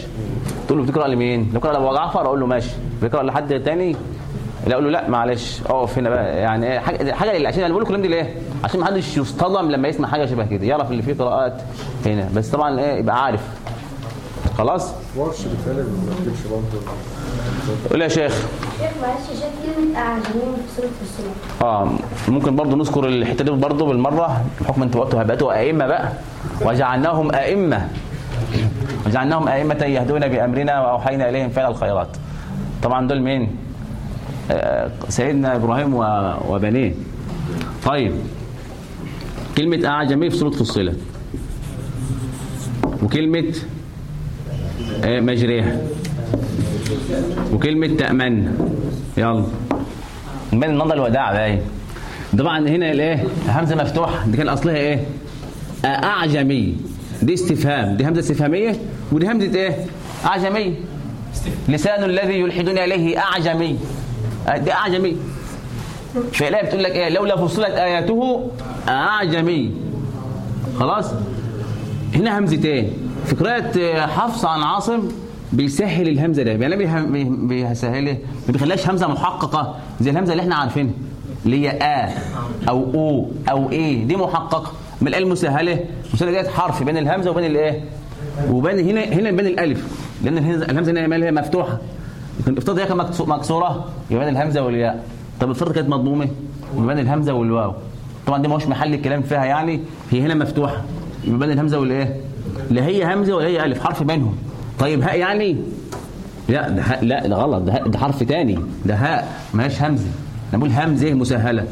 تقول له بتقرأ لمين؟ لو بيقرأ لأبو جعفر؟ أقول له ماشي. بيقرأ لحد تاني؟ لا أقول له لا معلش. أقف هنا بقى. يعني إيه، حاجة حاجة اللي عشان أنا بقول الكلام دي ليه؟ عشان ما حدش يصطدم لما يسمع حاجة شبه كده. يعرف اللي فيه قراءات هنا. بس طبعا إيه؟ يبقى عارف. خلاص؟ ورش ما برضه. قول يا شيخ. شيخ معلش شيخ أعجمين في سورة السورة. آه ممكن برضه نذكر الحتة دي برضه بالمرة بحكم أنتوا وقتوا هبقتوا أئمة بقى. وجعلناهم أئمة. وجعلناهم أئمة يهدون بأمرنا وأوحينا إليهم فعل الخيرات. طبعا دول مين؟ سيدنا إبراهيم و- وبنيه. طيب. كلمة اعجمي في سورة فصلت. وكلمة آه، مجريها وكلمة تأمن. يلا. من النظر الوداع باين طبعا هنا الإيه؟ همزة مفتوحة. دي كان أصلها إيه؟ اعجمي دي استفهام. دي همزة استفهامية. ودي همزة إيه؟ اعجمي لسان الذي يلحدون إليه اعجمي آه، دي أعجمي. فالايه بتقول لك إيه؟ لولا فصلت آياته أعجمي. خلاص؟ هنا همزتين. في قراءة آه، حفص عن عاصم بيسهل الهمزة ده. يعني بيسهلها ما بيخليهاش همزة محققة زي الهمزة اللي إحنا عارفينها. اللي هي آ أو أو أو إيه. دي محققة. من الآل المسهلة المسهلة ديت حرف بين الهمزة وبين الإيه؟ وبين هنا هنا بين الألف. لأن الهمزة هنا مالها مفتوحة. افترض هي كانت مكسو- مكسورة. يبقى بين الهمزة والياء. طب افترض كانت مضمومة. يبقى بين الهمزة والواو. طبعا دي ما هوش محل الكلام فيها يعني. هي هنا مفتوحة. يبقى بين الهمزة والإيه؟ لا هي همزة ولا هي ألف. حرف بينهم. طيب هاء يعني؟ لا ده لا ده غلط. ده, ده حرف تاني. ده هاء ما هيش همزة. أنا بقول همزة مسهلة.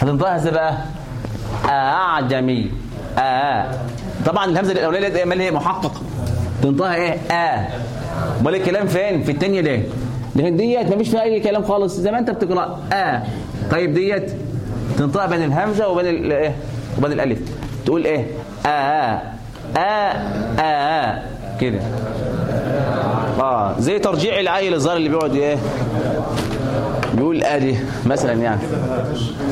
هتنطقها إزاي بقى. أعجمي. آ طبعا الهمزة الأولانية دي هي محققة تنطقها إيه؟ آ امال الكلام فين؟ في التانية ليه لكن ديت مفيش فيها أي كلام خالص. زي ما أنت بتقرأ. آ طيب ديت تنطقها بين الهمزة وبين ال- إيه؟ وبين الألف. تقول إيه؟ آ آ آ كده. آه. زي ترجيع العيل الصغير اللي بيقعد إيه؟ بيقول آدي مثلا يعني.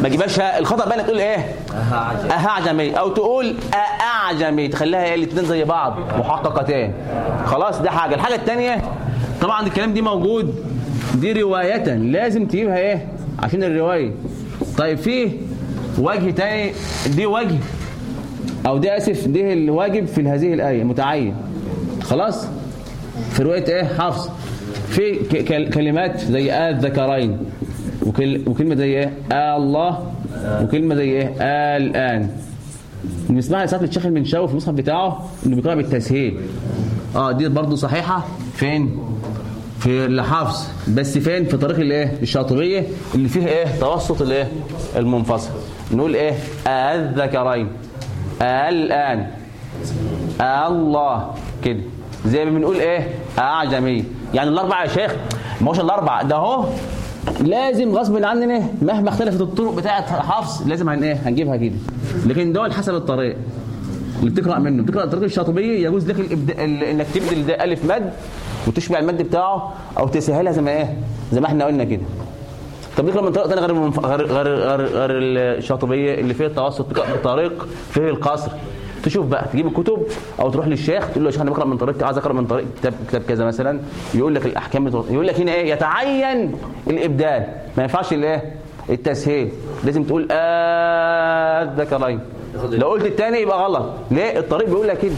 ما تجيبهاش ها- الخطأ بقى إنك تقول إيه؟ أها اعجمي أو تقول اعجمي تخليها إيه الاثنين زي بعض محققتين. خلاص ده حاجة. الحاجة الثانية طبعا الكلام دي موجود. دي رواية لازم تجيبها إيه؟ عشان الرواية. طيب فيه وجه تاني. دي وجه. أو دي آسف دي الواجب في هذه الآية. متعين. خلاص؟ في رواية إيه؟ حفص. في كلمات زي آه الذكرين وكل وكلمة زي إيه؟ آه الله وكلمة زي إيه؟ آه الآن. بنسمعها ساعات الشيخ المنشاوي في المصحف بتاعه إنه بيقرأ بالتسهيل. آه دي برضه صحيحة. فين؟ في الحفص بس فين؟ في طريق الايه الشاطبية اللي فيه إيه؟ توسط الايه المنفصل. نقول إيه؟ الذكرين. آه الله. كده. زي ما بنقول إيه؟ اعجمي يعني الاربع يا شيخ ما هوش الاربع ده أهو لازم غصب عننا مهما اختلفت الطرق بتاعه حفص لازم هن إيه هنجيبها كده لكن دول حسب الطريق اللي بتقرأ منه بتقرأ الطريق الشاطبيه يجوز لك. إنك تبدل ده ألف مد وتشبع المد بتاعه أو تسهلها زي ما إيه زي ما إحنا قلنا كده طب نقرأ من طريق ثاني غير. غير غير غير, الشاطبية اللي فيها التوسط بطريق فيه القصر تشوف بقى تجيب الكتب أو تروح للشيخ تقول له يا شيخ أنا بقرأ من طريق عايز أقرأ من طريق كتاب كتاب كذا مثلا يقول لك الأحكام يقول لك هنا إيه؟ يتعين الإبدال. ما ينفعش الايه التسهيل. لازم تقول آه الذكرين لو قلت الثاني يبقى غلط. ليه؟ الطريق بيقول لك كده.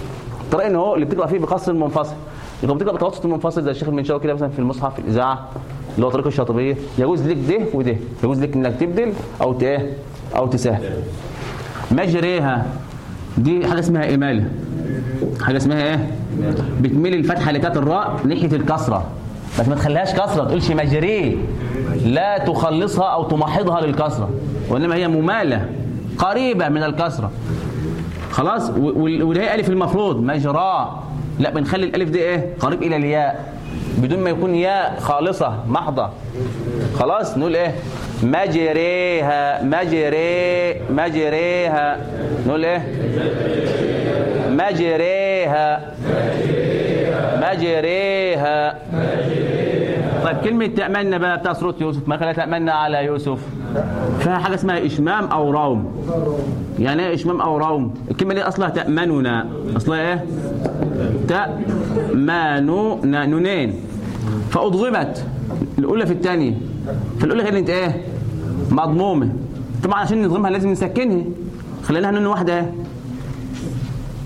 الطريق ان هو اللي بتقرأ فيه بقصر المنفصل. يبقى بتقرأ بتوسط المنفصل زي الشيخ المنشاوي كده مثلا في المصحف في الإذاعة اللي هو طريق الشاطبية. يجوز لك ده وده. يجوز لك إنك تبدل أو ت- إيه؟ أو تسهل. مجريها. دي حاجة اسمها اماله حاجة اسمها إيه؟ بتميل الفتحة اللي كانت الراء ناحية الكسرة. بس ما تخليهاش كسرة ما تقولش مجريه لا تخلصها أو تمحضها للكسرة وإنما هي ممالة قريبة من الكسرة. خلاص؟ و- وال- واللي هي ألف المفروض مجراه لا بنخلي الألف دي إيه؟ قريب إلى الياء. بدون ما يكون ياء خالصة محضة. خلاص نقول إيه؟ مجريها مجري مجريها نقول إيه؟ مجريها مجريها طيب كلمة تأمنا بقى بتاع سورة يوسف ما خليها تأمنا على يوسف. فيها حاجة اسمها إشمام أو روم. يعني إيه إشمام أو روم؟ الكلمة دي أصلها تأمننا. أصلها إيه؟ تأمنوا نونين. فأضغمت الأولى في الثانية. فالأولى كانت إيه؟ مضمومة. طبعا عشان نضغمها لازم نسكنها. خليناها نون واحدة. إيه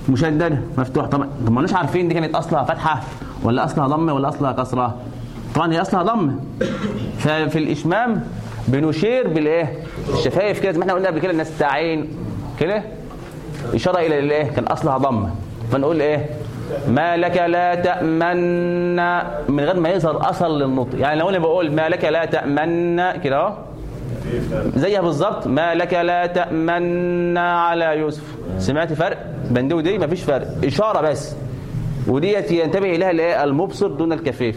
مشددة. مفتوح طبعا طب ما عارفين دي كانت أصلها فتحة ولا أصلها ضمة ولا أصلها كسرة. طبعا هي أصلها ضمه ففي الإشمام بنشير بالإيه؟ الشفايف كده زي ما إحنا قلنا قبل كده نستعين كده؟ إشارة إلى الإيه؟ كان أصلها ضمه فنقول إيه؟ ما لك لا تأمن. من غير ما يظهر اثر للنطق. يعني لو أنا بقول ما لك لا تأمن كده أهو. زيها بالظبط. ما لك لا تأمن على يوسف. سمعت فرق؟ بندو ودي مفيش فرق. إشارة بس. وديت ينتبه إليها الإيه؟ المبصر دون الكفيف.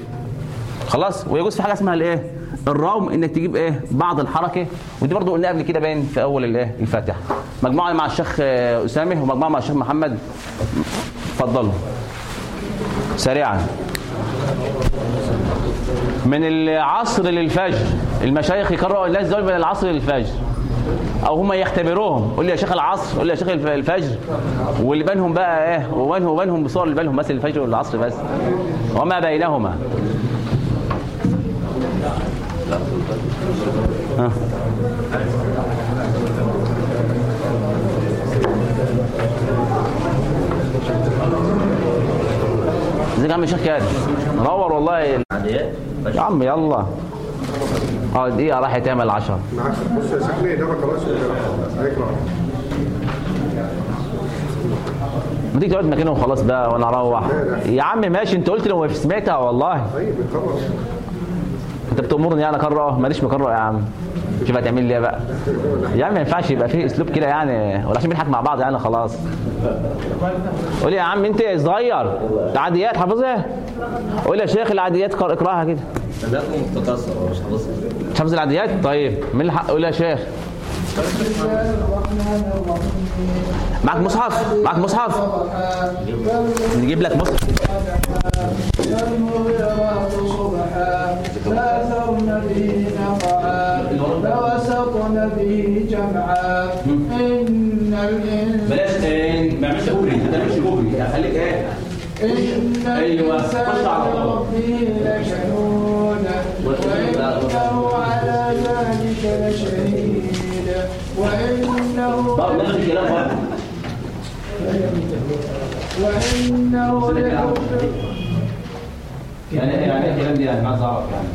خلاص؟ ويجوز في حاجة اسمها الإيه؟ الروم إنك تجيب إيه؟ بعض الحركة. ودي برضو قلنا قبل كده باين في أول الإيه؟ الفاتحة. مجموعة مع الشيخ آه، أسامة ومجموعة مع الشيخ محمد. اتفضلوا. سريعا. من العصر للفجر. المشايخ يقرأوا الناس دول من العصر للفجر. أو هم يختبروهم. قول لي يا شيخ العصر قول لي يا شيخ الف- الفجر. واللي بينهم بقى إيه؟ وبينهم وبينهم بصور اللي بينهم بس الفجر والعصر بس. وما بينهما. ازيك يا عم الشيخ كاد نور والله. يا عم يلا. آه دقيقة راح تعمل 10 معاك بص يا شيخ ده خلاص ما تيجي تقعد مكانه وخلاص بقى وأنا أروح. يا عم ماشي أنت قلت لو سمعتها والله. طيب بيقرا انت بتأمرني يعني اقرا ماليش مقرأ يا عم. شوف هتعمل لي إيه بقى. يا عم ما ينفعش يبقى فيه أسلوب كده يعني ولا عشان بنضحك مع بعض يعني خلاص. قول يا عم أنت صغير. العاديات حافظها؟ قول يا شيخ العاديات قر- اقراها كده. مش حافظ العاديات؟ طيب مين اللي حق قول يا شيخ. معك مصحف؟ معك مصحف؟ نجيب لك مصحف. به جمعا إن الإنسان بلاش ما يعملش كوبري ما تعملش كوبري خليك إيه إن أيوة. خش على لكنود وإنه على ذلك لشهيد وإنه طب ناخد الكلام وإنه يعني إيه يعني إيه الكلام دي يعني عايز اعرف يعني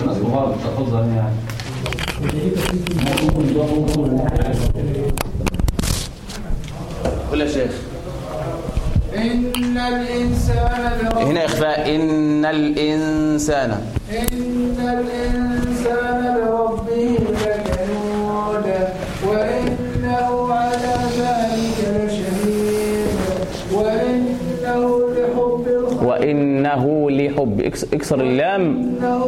الناس كبار مش هتحفظها يعني قول يا شيخ. إن الإنسان هنا اخفاء إن الإنسان. إن الإنسان لربه وانه لحب. اكس- اكسر اللام إنه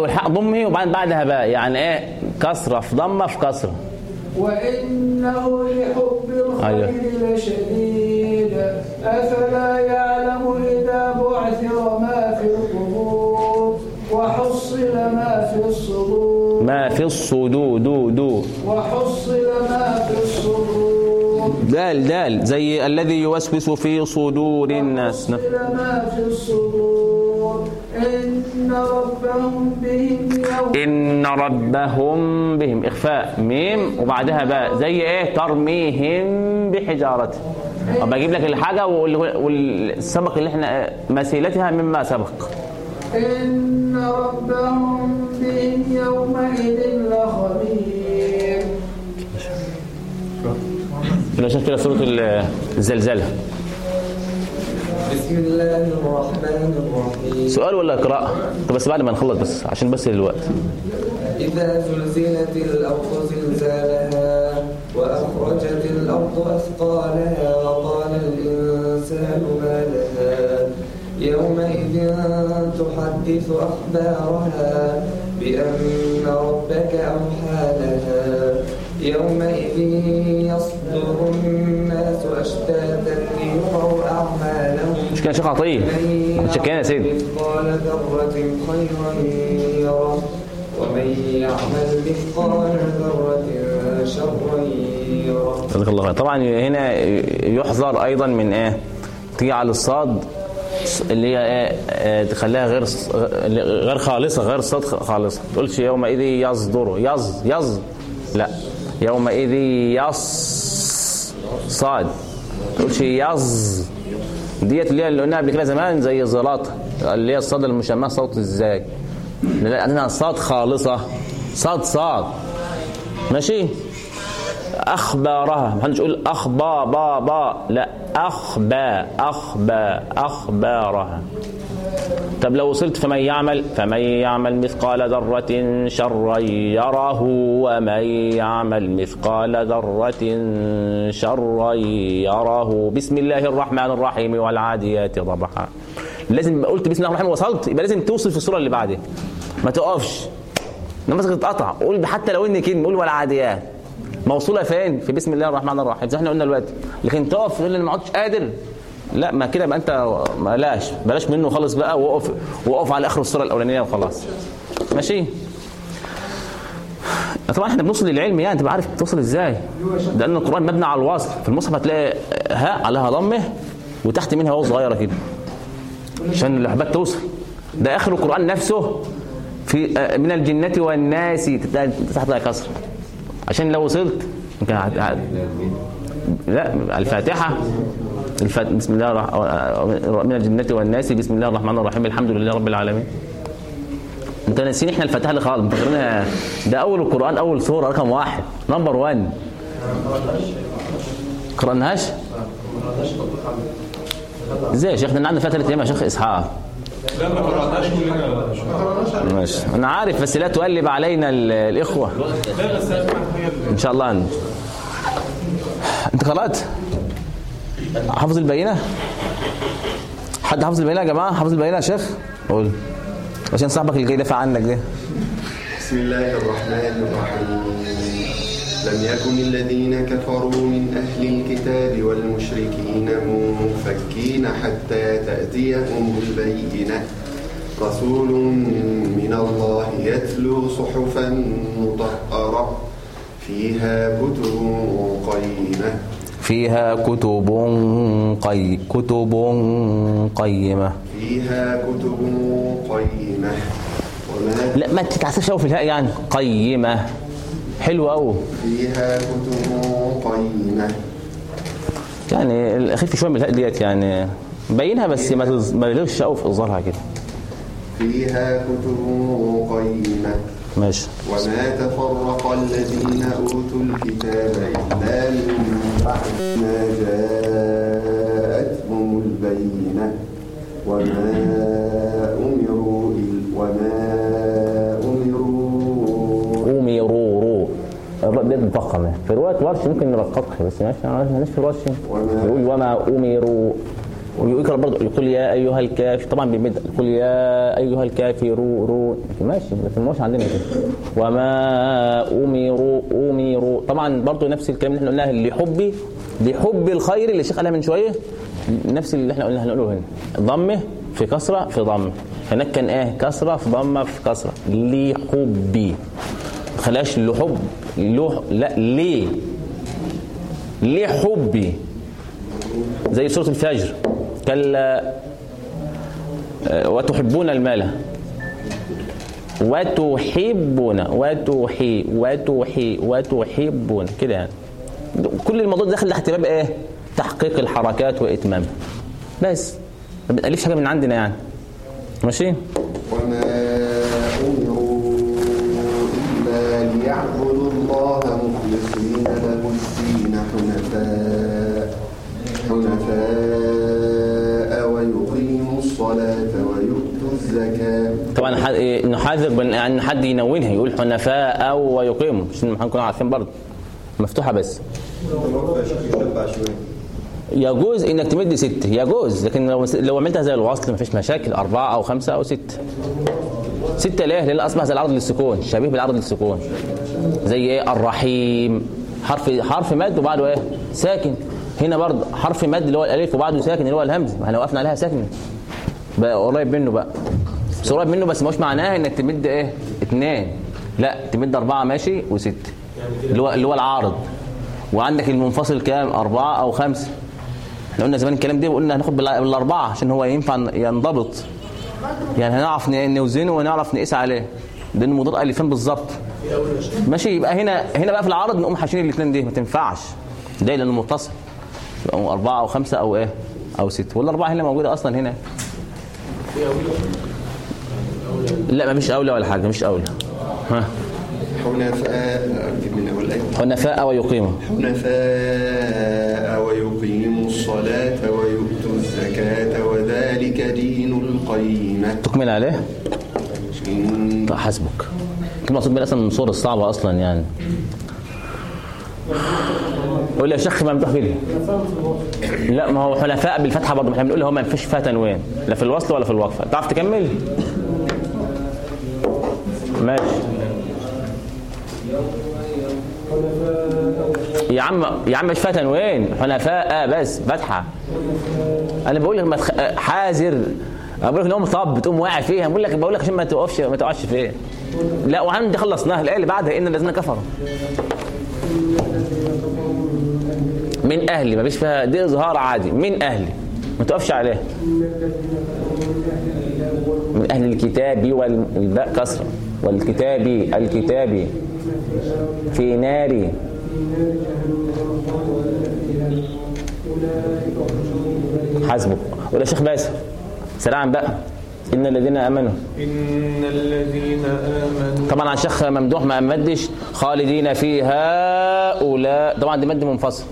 والحق ضمه وبعدين بعدها بقى يعني إيه؟ كسره في ضمة في كسره وإنه لحب. الخير لشديد أفلا يعلم إذا بعثر ما في القبور وحصل ما في الصدور. ما في الصدور دو دو. وحصل ما في الصدور. دال دال زي الذي يوسوس في صدور الناس. ما في الصدور إن ربهم بهم إن ربهم بهم. إخفاء ميم وبعدها باء. زي إيه؟ ترميهم بحجارة. طب أجيب لك الحاجة وال- والسبق اللي إحنا مسيلتها مما سبق. إن ربهم بهم يومئذ لخبير. شايف كده سورة الزلزلة. بسم الله الرحمن الرحيم. سؤال ولا قراءة؟ طب بس بعد ما نخلص بس عشان بس الوقت إذا زلزلت الأرض زلزالها وأخرجت الأرض أثقالها وقال الإنسان ما لها يومئذ تحدث أخبارها بأن ربك أوحى لها. يومئذ يصدر الناس أشتاتا ليروا أعمالهم. مش يا شيخ عطية؟ مش كده يا سيدي. مثقال ذرة خيرا يره ومن يعمل مثقال ذرة شرا يره. الله طبعا هنا يحذر أيضا من إيه؟ تيجي على الصاد اللي هي إيه؟ آه، تخليها غير غير خالصة غير صوت خالصة. ما تقولش يومئذ يصدر يز يز لا. يومئذ يص صاد. تقولش يز ديت اللي هي اللي قلناها قبل كده زمان زي زلاطه اللي هي الصاد المشمع صوت الزاج لا عندنا صاد خالصة. صاد صاد. ماشي؟ أخبارها. ما حدش يقول أخبا با با لا أخبا أخبا أخبارها. طب لو وصلت فمن يعمل؟ فمن يعمل مثقال ذرة شرا يره ومن يعمل مثقال ذرة شرا يره. بسم الله الرحمن الرحيم والعاديات ضبحا. لازم قلت بسم الله الرحمن وصلت يبقى لازم توصل في الصورة اللي بعدها. ما تقفش. نفسك تتقطع. قول حتى لو ان كلمة قول والعاديات. موصولة فين؟ في بسم الله الرحمن الرحيم. زي إحنا قلنا دلوقتي. لكن تقف تقول أنا ما عدتش قادر. لا ما كده يبقى انت بلاش بلاش منه خالص بقى وقف وقف على آخر الصورة الأولانية وخلاص. ماشي؟ طبعا إحنا بنوصل للعلم يعني تبقى عارف توصل إزاي. لأن القرآن مبني على الوصل في المصحف هتلاقي هاء عليها ضمه وتحت منها واو صغيرة كده. عشان الأحباب توصل. ده آخر القرآن نفسه في آه، من الجنة والناس. تحت لها كسر. عشان لو وصلت لا الفاتحة. الفات... بسم الله الرح... آه، من الجنة والناس. بسم الله الرحمن الرحيم. الحمد لله رب العالمين. انت ناسين إحنا الفاتحة اللي خالص. مفكرينها ده أول القرآن أول سورة رقم واحد. نمبر 1 قرأناهاش إزاي يا شيخ ده عندنا ثلاث أيام يا شيخ إسحاق. ماشي. أنا عارف بس لا تقلب علينا ال- الإخوة. إن شاء الله. أنت قرات حافظ البينه حد حافظ البينه يا جماعة؟ حافظ البينه يا شيخ؟ قول. عشان صاحبك اللي جاي يدافع عنك ده. بسم الله الرحمن الرحيم. لم يكن الذين كفروا من أهل الكتاب والمشركين منفكين حتى تأتيهم البينة. رسول من الله يتلو صحفا مطهرة. فيها كتب قيمة. فيها كتب قي كتب قيمة. فيها كتب قيمة. لا ما تتعسفش قوي في الهاء يعني. قيمة. حلوة قوي فيها كتب قيمة. يعني خف شوية من الهاء ديت يعني. بينها بس ما تز- ما قوي في اظهارها كده. فيها كتب قيمة. ماشي. وما تفرق الذين أوتوا الكتاب إلا من بعد ما جاءتهم البينة. وما أمروا وما أمروا أمروا. رو الراء ديت مفخمة في رواية ورش ممكن نرققها بس ماشي مالناش في وما- يقول وما أمروا. ويقرأ برضه يقول يا أيها الكافر طبعا بيمد يقول يا أيها الكافرون رو ماشي لكن مش عندنا كده. وما أمروا أمروا. طبعا برضه نفس الكلام اللي إحنا قلناه لحبي لحب الخير اللي الشيخ قالها من شوية نفس اللي إحنا قلنا هنقوله هنا. ضمه في كسرة في ضمه هناك كان إيه؟ كسرة في ضمه في كسرة. لحبي ما تخليهاش لحب لح لا ليه ليه حبي. زي سورة الفجر. كلا آه، وتحبون المال. وتحبون وتحي وتحي وتحبون. كده يعني. كل الموضوع داخل تحت باب إيه؟ تحقيق الحركات واتمامها بس. ما بنألفش حاجة من عندنا يعني. ماشي؟ وما أمروا إلا ليعبدوا الله مخلصين له الدين حنفاء. حنفاء ويقيموا الصلاة ويؤتوا الزكاة طبعا إيه، نحذر إن حد ينونها يقول حنفاء أو ويقيموا عشان هنكون عارفين برضه. مفتوحة بس. يجوز إنك تمد ست. يجوز. لكن لو لو عملتها زي الوصل مفيش مشاكل. أربعة أو خمسة أو ست. ستة ليه؟ لأن أصبح زي العرض للسكون. شبيه بالعرض للسكون. زي إيه؟ الرحيم. حرف حرف مد وبعده إيه؟ ساكن. هنا برضه حرف مد اللي هو الألف وبعده ساكن اللي هو الهمزة ما إحنا وقفنا عليها ساكن. بقى قريب منه بقى. بس قريب منه بس مش معناها إنك تمد إيه؟ اتنين. لا تمد أربعة ماشي وست. اللي هو اللي هو العارض. وعندك المنفصل كام؟ أربعة أو خمسة إحنا قلنا زمان الكلام ده وقلنا هناخد بالأربعة عشان هو ينفع ينضبط. يعني هنعرف نوزنه ونعرف نقيس عليه. لأن المضارع الفين بالظبط. ماشي يبقى هنا هنا بقى في العرض نقوم حاشين الاثنين دي. ما تنفعش. ده لأنه متصل يبقى أربعة أو خمسة أو إيه؟ أو سته والاربعه هنا موجودة أصلا هنا. لا ما فيش أولى ولا حاجة مش أولى. ها. حنفاء من أول حنفاء ويقيموا. حنفاء ويقيموا الصلاة ويؤتوا الزكاة وذلك دين القيمة. تكمل عليه؟ طيب حسبك. كلمة مقصود بيها أصلا من الصور الصعبة أصلا يعني. قول لي يا شيخ ممدوح كده لا ما هو حنفاء بالفتحة برضه إحنا بنقول هو ما فيش فيها تنوين لا في الوصل ولا في الوقفة. تعرف تكمل؟ ماشي. يا عم يا عم مش فيها تنوين حنفاء بس فتحة أنا بقول لك ما تخ... حاذر بقول لك إن هو مصاب بتقوم واقع فيها. بقول لك بقول لك عشان ما توقفش ما تقعش فيها لا وعندي خلصناها الآية اللي بعدها إن الذين كفروا. من أهلي ما فيش فيها دي إظهار عادي. من أهلي. ما تقفش عليها من أهل الكتاب والباء كسرة. والكتاب الكتاب في نار. حسبك. ولا شيخ باسم سريعا بقى. إن الذين آمنوا. إن الذين آمنوا. طبعا عن شيخ ممدوح ما مدش خالدين فيها أولاء طبعا دي مد منفصل.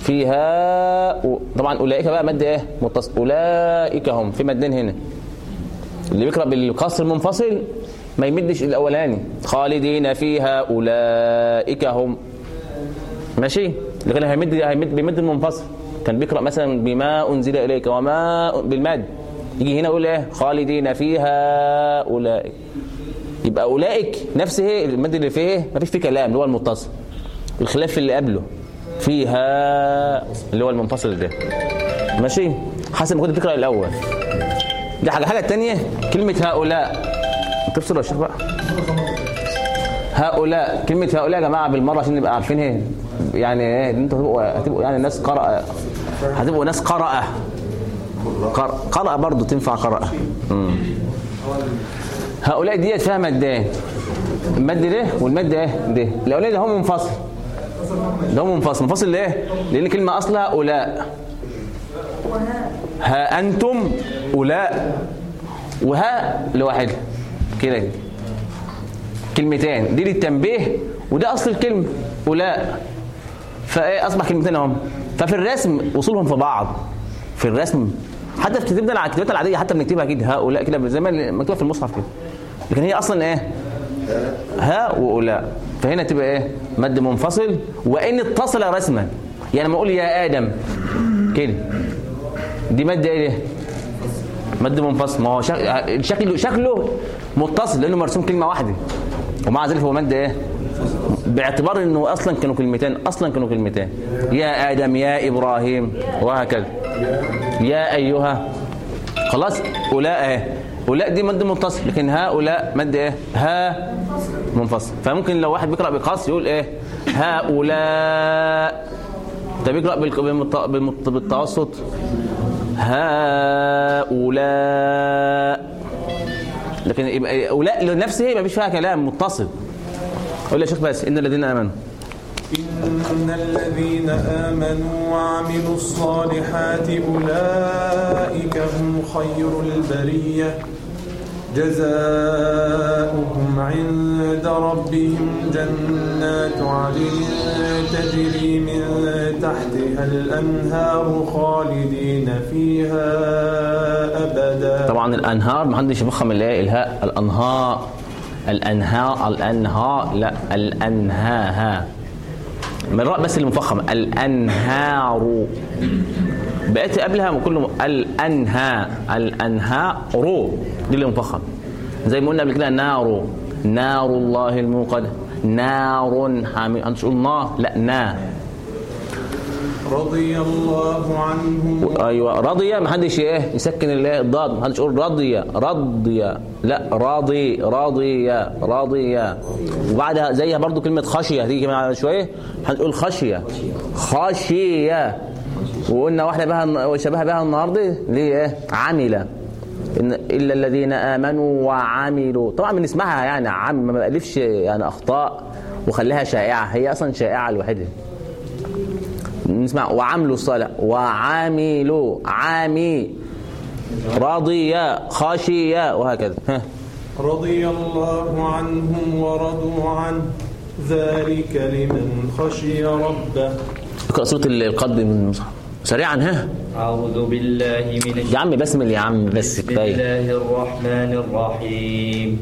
فيها طبعا أولئك بقى مد إيه؟ متصل. أولئك هم. في مدين هنا. اللي بيقرأ بالقصر المنفصل ما يمدش الاولاني خالدين فيها أولئك هم. ماشي؟ لكن هيمد هيمد بيمد المنفصل. كان بيقرأ مثلا بما أنزل إليك وما بالمد. يجي هنا يقول إيه؟ خالدين فيها أولئك. يبقى أولئك نفسه المد اللي فيه ما فيش فيه كلام اللي هو المتصل. الخلاف اللي قبله. فيها اللي هو المنفصل ده. ماشي؟ حسب ما كنت بتقرأ الأول. دي حاجة حاجة الثانية كلمة هؤلاء. تفصل يا شيخ بقى. هؤلاء كلمة هؤلاء يا جماعة بالمرة عشان نبقى عارفين إيه يعني إيه إن أنتوا هتبقوا هتبقوا يعني ناس قرأ هتبقوا ناس قرأ قرأ, برضه تنفع قرأ. هؤلاء ديت فيها مادين المد ده والمد إيه؟ ده الاولاني ده هو منفصل. ده هو منفصل. منفصل ليه؟ لأن كلمة أصلها أولاء. ها أنتم أولاء. وها لواحد كده. كده كلمتين. دي للتنبيه وده أصل الكلمة اولاء فإيه أصبح كلمتين أهم. ففي الرسم وصولهم في بعض. في الرسم. حتى في كتابنا الكتابات العادية حتى بنكتبها كده هؤلاء كده زي ما مكتوبة في المصحف كده. لكن هي أصلا إيه؟ ها وأولاء. فهنا تبقى إيه؟ مد منفصل. وإن اتصل رسما. يعني لما أقول يا آدم. كده. دي مد إيه مد منفصل. ما هو شك- شكله شكله متصل لأنه مرسوم كلمة واحدة. ومع ذلك هو مد إيه؟ باعتبار إنه أصلا كانوا كلمتين أصلا كانوا كلمتين. يا آدم يا إبراهيم وهكذا. يا أيها خلاص. أولاء إيه؟ أولاء دي مد متصل لكن هؤلاء مد إيه؟ ها منفصل. فممكن لو واحد بيقرأ بقصر يقول إيه؟ هؤلاء ده بيقرا بالتوسط. هؤلاء لكن أولاء لنفسه ما فيش فيها كلام متصل. قول يا شيخ بس إن الذين آمنوا. إن الذين آمنوا وعملوا الصالحات أولئك هم خير البرية. جزاؤهم عند ربهم جنات عدن تجري من تحتها الأنهار خالدين فيها أبدا. طبعا الأنهار ما حدش يفخم الايه إلهاء الأنهار الأنهار الأنهار لا الأنهاها. من الراء بس اللي مفخم الأنهار. بقيت قبلها كله الأنها الأنهار دي اللي مفخم. زي ما قلنا قبل كده نار. نار الله الموقدة. نار حامي أنت تقول نار لا نا. رضي الله عنهم أيوه رضي ما حدش إيه؟ يسكن الضاد. ما حدش يقول رضي رضي لا راضي راضي راضي وبعدها زيها برضو كلمة خشية هتيجي كمان شوية. هنقول خشية. خشية. وقلنا واحدة بها شبه بها النهارده ليه إيه؟ عمل إن إلا الذين آمنوا وعملوا. طبعا بنسمعها يعني عم ما بألفش يعني أخطاء وخليها شائعة. هي أصلا شائعة لوحدها نسمع وعملوا الصلاة. وعملوا عامي رضي خشي وهكذا. ها. رضي الله عنهم ورضوا عنه. ذلك لمن خشي ربه. اقرأ سورة القد من المصحف سريعا ها. أعوذ بالله من يا عم بسمل يا عم بس بسم كفاية. الله الرحمن الرحيم.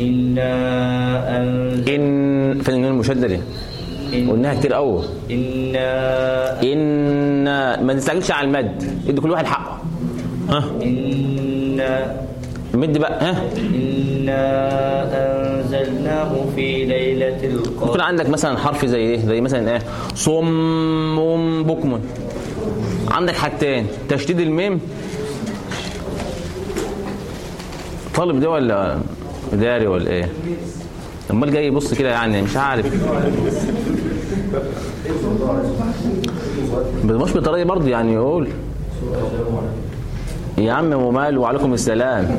إنا أنزل ان فين النون المشدده قلناها كتير قوي إنا إن ما تستعجلش على المد. ادي كل واحد حقه. ها؟ إنا مد بقى ها؟ إنا أنزلناه في ليلة ممكن القدر عندك مثلا حرف زي إيه؟ زي مثلا إيه؟ صم بكم. عندك حاجتين. تشديد الميم. طالب ده ولا داري ولا إيه؟ أمال جاي يبص كده يعني مش عارف. مش بطريقه برضه يعني يقول يا عم ومال وعليكم السلام.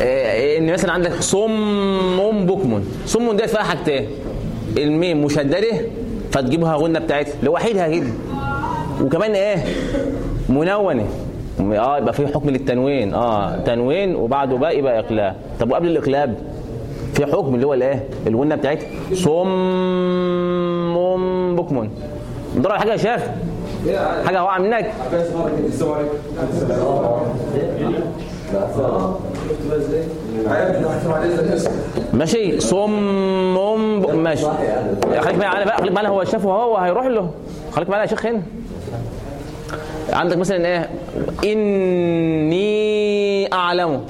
إيه، إن مثلا عندك صم بكم صم ده فيها حاجتين. الميم مشددة فتجيبها غنة بتاعتها. لوحيدها كده. وكمان إيه؟ منونة. آه يبقى في حكم للتنوين. آه تنوين وبعده بقى يبقى إقلاب. طب وقبل الإقلاب؟ في حكم اللي هو الايه؟ الغنه بتاعتها. صم بكم ضرب حاجة يا شيخ؟ حاجة واقعة منك؟ ماشي. صم ماشي. خليك معايا بقى. خليك معايا هو شافه هو هيروح له. خليك معايا يا شيخ هنا. عندك مثلا إيه؟ إني أعلم.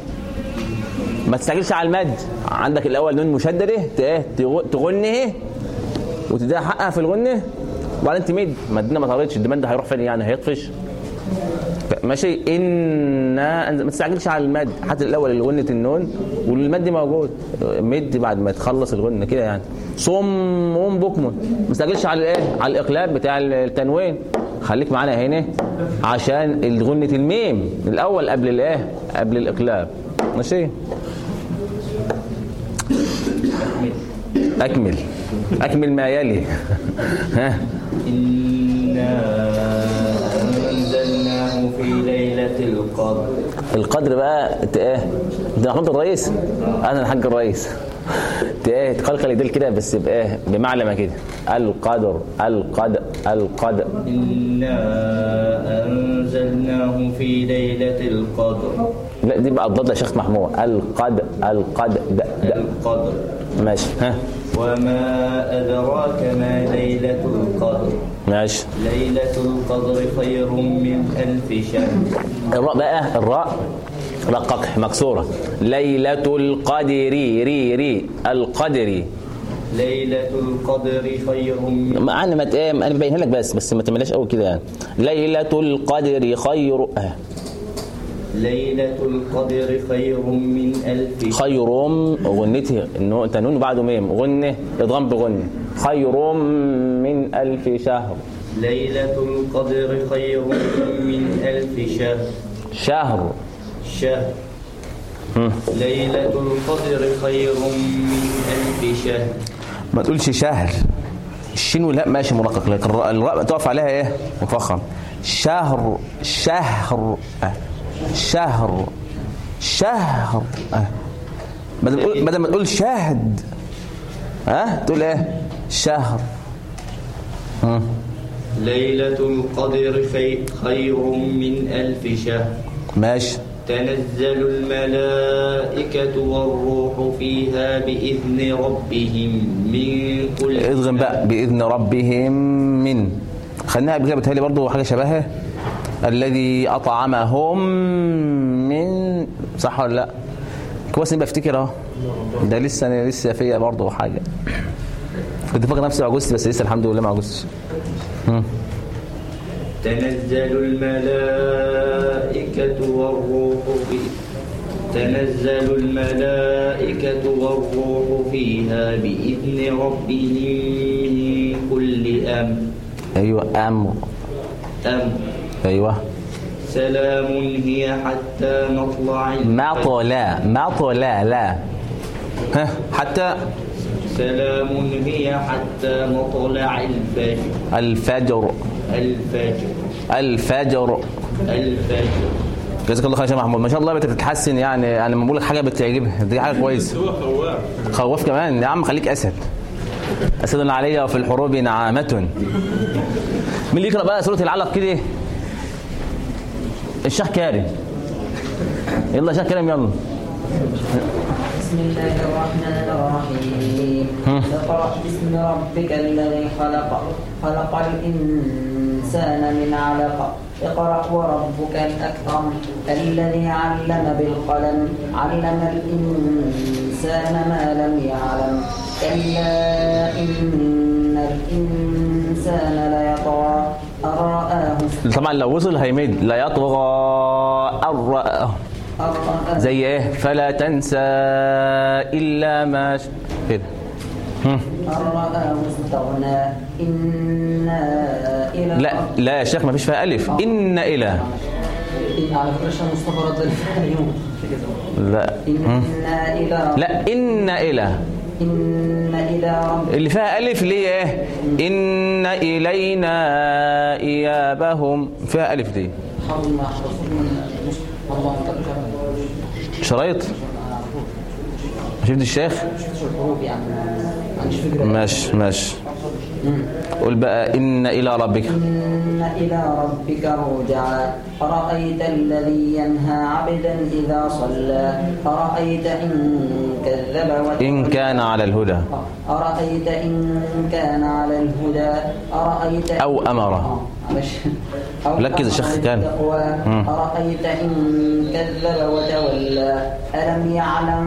ما تستعجلش على المد. عندك الأول نون مشددة تغنه وتديها حقها في الغنه وبعدين تمد. مدنا ما طارتش الدماد ده هيروح فين؟ يعني هيطفش. ماشي. ان ما تستعجلش على المد. حتى الأول الغنة النون والمد موجود. مد بعد ما تخلص الغنة كده يعني. صم بكم ما تستعجلش على الايه؟ على الإقلاب بتاع التنوين. خليك معانا هنا عشان الغنة الميم الأول قبل الايه؟ قبل الإقلاب. ماشي؟ أكمل. أكمل ما يلي. <laughs> ها. إنا أنزلناه في ليلة القدر. القدر بقى ت- إيه؟ إنت محمود الرئيس؟ أنا الحاج الرئيس. ت- إيه تقلقل ايديك كده بس بايه بمعلمه كده. القدر القدر القدر إنا أنزلناه في ليلة القدر. لا دي بقى الضاد يا شيخ محمود. القدر القدر د- د- القدر. ماشي. ها. وما أدراك ما ليلة القدر. ماشي. ليلة القدر خير من ألف شهر. الراء بقى الراء. رقق مكسورة. ليلة القدر ري ري. القدر. ليلة القدر خير. من ما ما ت- إيه، لك بس بس ما تعملهاش قوي كده يعني. ليلة القدر خير. آه. ليلة القدر خير من ألف. خير غنته انه أنت نون بعده ميم. غنة. ادغام بغنة. خير من ألف شهر. ليلة القدر خير من ألف شهر. شهر. شهر ليلة القدر خير من ألف شهر ما تقولش شهر الشين والهاء ماشي مرقق لكن الراء تقف عليها إيه؟ مفخم. شهر شهر آه. شهر شهر آه. بدل ما تقول بدل ما تقول شهد ها؟ تقول إيه؟ شهر. ليلة القدر خي- خير من ألف شهر ماشي. تنزل الملائكة والروح فيها بإذن ربهم من كل ادغم بقى بإذن ربهم من. خليناها قبل كده بتهيألي برضه حاجة شبهها. الذي أطعمهم من صح ولا لا؟ كويس إني بفتكر أهو. ده لسه أنا لسه فيا برضه حاجة. كنت فاكر نفسي عجزت بس لسه الحمد لله ما عجزتش مم. تنزل الملائكة والروح في تنزل الملائكة والروح فيها بإذن ربهم من كل أمر. أيوه أمر. أم أيوه. سلام هي حتى مطلع الفجر. مطلع مطلع لا. ها حتى سلام هي حتى مطلع الفجر. الفجر. الفجر. الفجر. الفجر. جزاك الله خير يا شيخ محمود. ما شاء الله بتتحسن يعني. أنا لما بقول لك حاجة بتعجبها دي حاجة كويسة. هو خواف خواف كمان. يا عم خليك أسد. أسد علي وفي الحروب نعامه مين اللي يقرأ بقى سورة العلق كده؟ الشيخ كارم يلا يا شيخ كارم يلا. بسم الله الرحمن الرحيم. اقرأ باسم ربك الذي خلق خلق الإنسان من علق. اقرأ وربك الأكرم. الذي علم بالقلم. علم الإنسان ما لم يعلم. كلا إن الإنسان ليطغى. أن رآه طبعا لو وصل هيمد لا يطغى أن رآه أن رآه زي إيه؟ فلا تنسى إلا ما. كده. أن إنا إلى لا لا يا شيخ ما فيش فيها ألف. إن إلى. إن على فكرة الشيخ مصطفى رد اليوم لا. إنا إلى. لا إن إلى. إن إلى. اللي فيها ألف ليه؟ إيه؟ إن إلينا إيابهم. فيها ألف دي. شرايط؟ شفت الشيخ؟ شفتش الحروف يعني ماشي ماشي. قول بقى إن إلى ربك. إن إلى ربك رجعا أرأيت الذي ينهى عبدا إذا صلى؟ أرأيت إن كذب وتولى إن كان على الهدى. أرأيت إن كان على الهدى؟ أرأيت أو أمر. آه،. أو ركز يا شيخ أمر كان. أرأيت إن كذب وتولى؟ ألم يعلم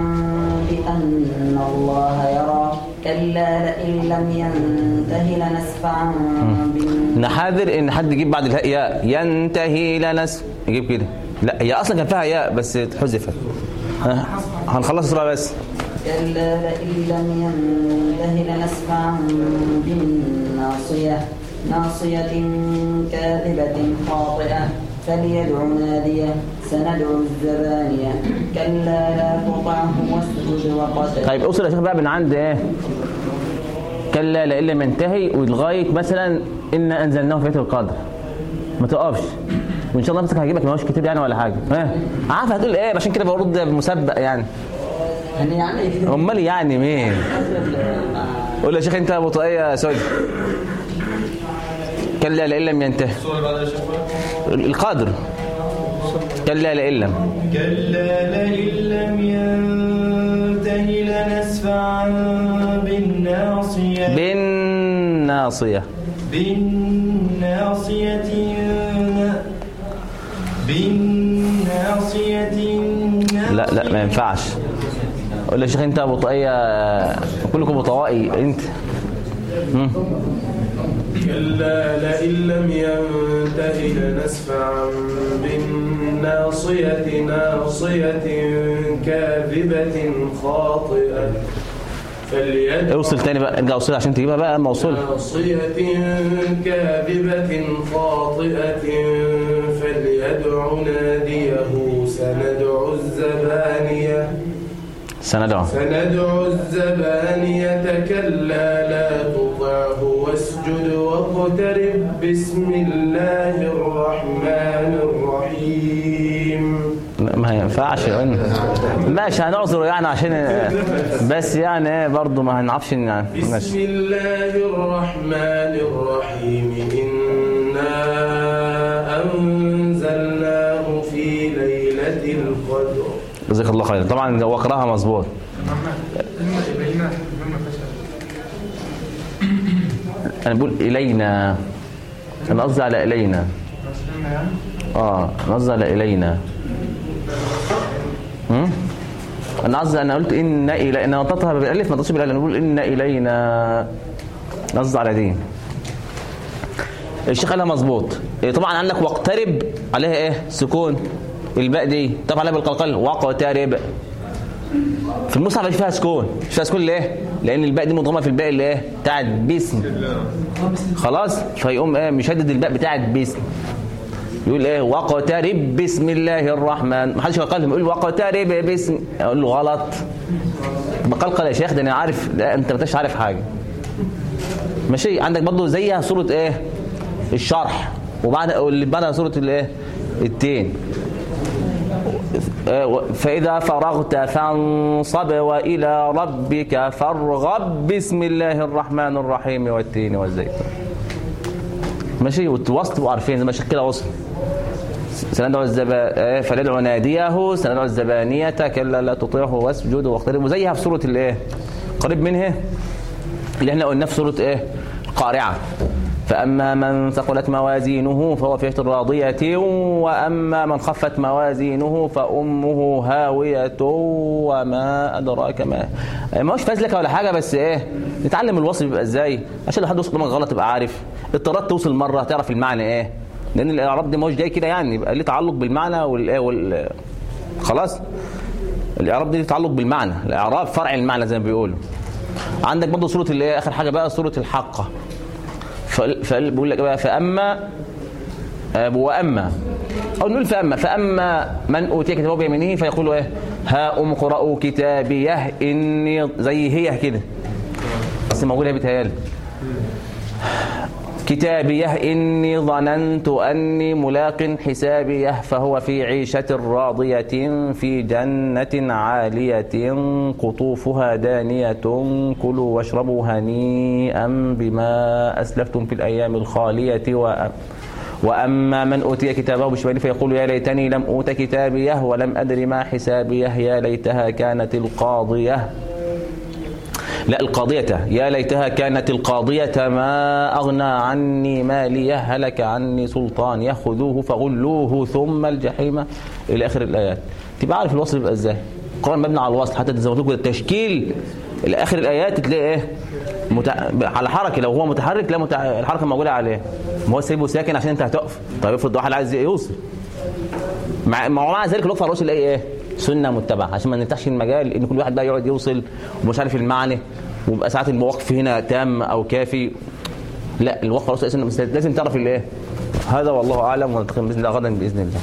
بأن الله يرى؟ كلا لئن لم ينته لنسفعا بالنسبة نحاذر إن حد يجيب بعد الهاء ياء. ينتهي لنس يجيب كده. لا هي أصلا كان فيها ياء بس اتحذفت. ها، هنخلص السورة بس. كلا لئن لم ينته لنسفعا بالناصية ناصية كاذبة خاطئة. فليدع ناديه سندعو الزبانية. كلا لا تطعه واسجد واقترب طيب اوصل يا شيخ بقى من عند إيه؟ كلا لئن لم ينتهي ولغاية مثلا إنا أنزلناه في ليله القدر. ما تقفش. وإن شاء الله نفسك هجيبك ما هوش كتير يعني ولا حاجة. ها؟ عارف هتقول إيه؟ عشان كده برد مسبق يعني. يعني يعني. أمال يعني مين؟ قول يا شيخ أنت أبو طاقية يا سوري. كلا لئن لم ينتهي. القدر كلا لئن لم. كلا لئن لم ينته لنسفعا بالناصية. بالناصية. بالناصية. بالناصية. لا لا ما ينفعش. قول يا شيخ انت أبو طاقيه كلكم ابو طوائي انت. مم. كلا لئن لم ينته لنسفعا بالناصية ناصية كاذبة خاطئة. فليدع اوصل تاني بقى ارجع اوصل عشان تجيبها بقى أما اوصل ناصية كاذبة خاطئة فليدع ناديه سندع الزبانية. سندعو سندع الزبانية كلا لا تطعه واسجد واقترب بسم الله الرحمن الرحيم. ما ينفعش قلنا ماشي هنعذره يعني عشان بس يعني إيه برضه ما هنعرفش ان بسم الله الرحمن الرحيم. إنا أنزلناه في ليلة القدر. جزاك الله خير. طبعا هو قراها مظبوط أنا بقول إلينا. أنا قصدي على إلينا. آه أنا قصدي على إلينا. هم؟ أنا قصدي أنا قلت إن إلى أنا نطقتها بالالف ما نطقتش بالألف أنا بقول إن إلينا. قصدي على دي. الشيخ قالها مظبوط. إيه طبعا عندك واقترب عليها إيه؟ سكون. الباء دي طبعا عليها بالقلقل. واقترب. في المصحف مش فيها سكون. مش فيها سكون ليه؟ لأن الباء دي مضمه في الباء اللي إيه؟ بتاعت باسم خلاص؟ فيقوم إيه؟ مشدد الباء بتاعت باسم يقول إيه؟ واقترب بسم الله الرحمن. ما حدش يقال يقول واقترب باسم أقول له غلط. بقلقل يا شيخ ده أنا عارف لا أنت ما أنتش عارف حاجة. ماشي؟ عندك برضه زيها سوره إيه؟ الشرح. وبعد اللي بعدها سوره الايه التين. فإذا فرغت فانصب وإلى ربك فارغب. بسم الله الرحمن الرحيم والتين والزيتون ماشي وتوصل وعارفين زي ما كده وصل. سندعو الزبا فندعو ناديه سندعو الزبانية كلا لا تطيعه واسجد واقترب. وزيها في سورة الايه قريب منها اللي إحنا قلنا في سورة إيه؟ القارعة. فأما من ثقلت موازينه فهو في راضية وأما من خفت موازينه فأمه هاوية وما أدراك ما. ما هوش فازلك ولا حاجة بس إيه نتعلم الوصف بيبقى إزاي؟ عشان لو حد وصل قدامك غلط تبقى عارف. اضطريت توصل مرة تعرف المعنى إيه. لأن الإعراب ده ما هوش جاي كده يعني يبقى ليه تعلق بالمعنى والإيه وال خلاص. الإعراب ده ليه تعلق بالمعنى. الإعراب فرع المعنى زي ما بيقولوا. عندك برضه سورة اللي آخر حاجة بقى سورة الحاقة. فبيقول لك بقى فأما وأما. أو نقول فأما. فأما من أوتي كتابه بيمينه فيقول إيه؟ ها أم قرأوا كتابيه إني زي هي كده. بس موجودة بتهيالي كتابيه إني ظننت أني ملاق حسابيه فهو في عيشة راضية في جنة عالية قطوفها دانية كلوا واشربوا هنيئا بما أسلفتم في الأيام الخالية. وأم وأما من أوتي كتابه بشماله فيقول يا ليتني لم أوت كتابيه ولم أدر ما حسابيه يا ليتها كانت القاضية. لا القاضية. يا ليتها كانت القاضية ما أغنى عني مالية هلك عني سلطان يأخذوه فغلوه ثم الجحيم. إلى آخر الآيات. تبقى عارف الوصل يبقى إزاي؟ القرآن مبني على الوصل. حتى ما لكم التشكيل. إلى آخر الآيات تلاقي إيه؟ متع... على حركة. لو هو متحرك لا متع... الحركة موجودة عليه. ما هو سايبه ساكن عشان أنت هتقف. طيب افرض واحد عايز يوصل. مع مع ذلك الوقف على الوصل يلاقي إيه؟ سنة متبعة. عشان ما نفتحش المجال إن كل واحد بقى يقعد يوصل ومش عارف المعنى ويبقى ساعات الوقف هنا تام أو كافي. لا الوقف لازم تعرف الإيه. هذا والله أعلم ونلتقي بإذن الله غدا بإذن الله.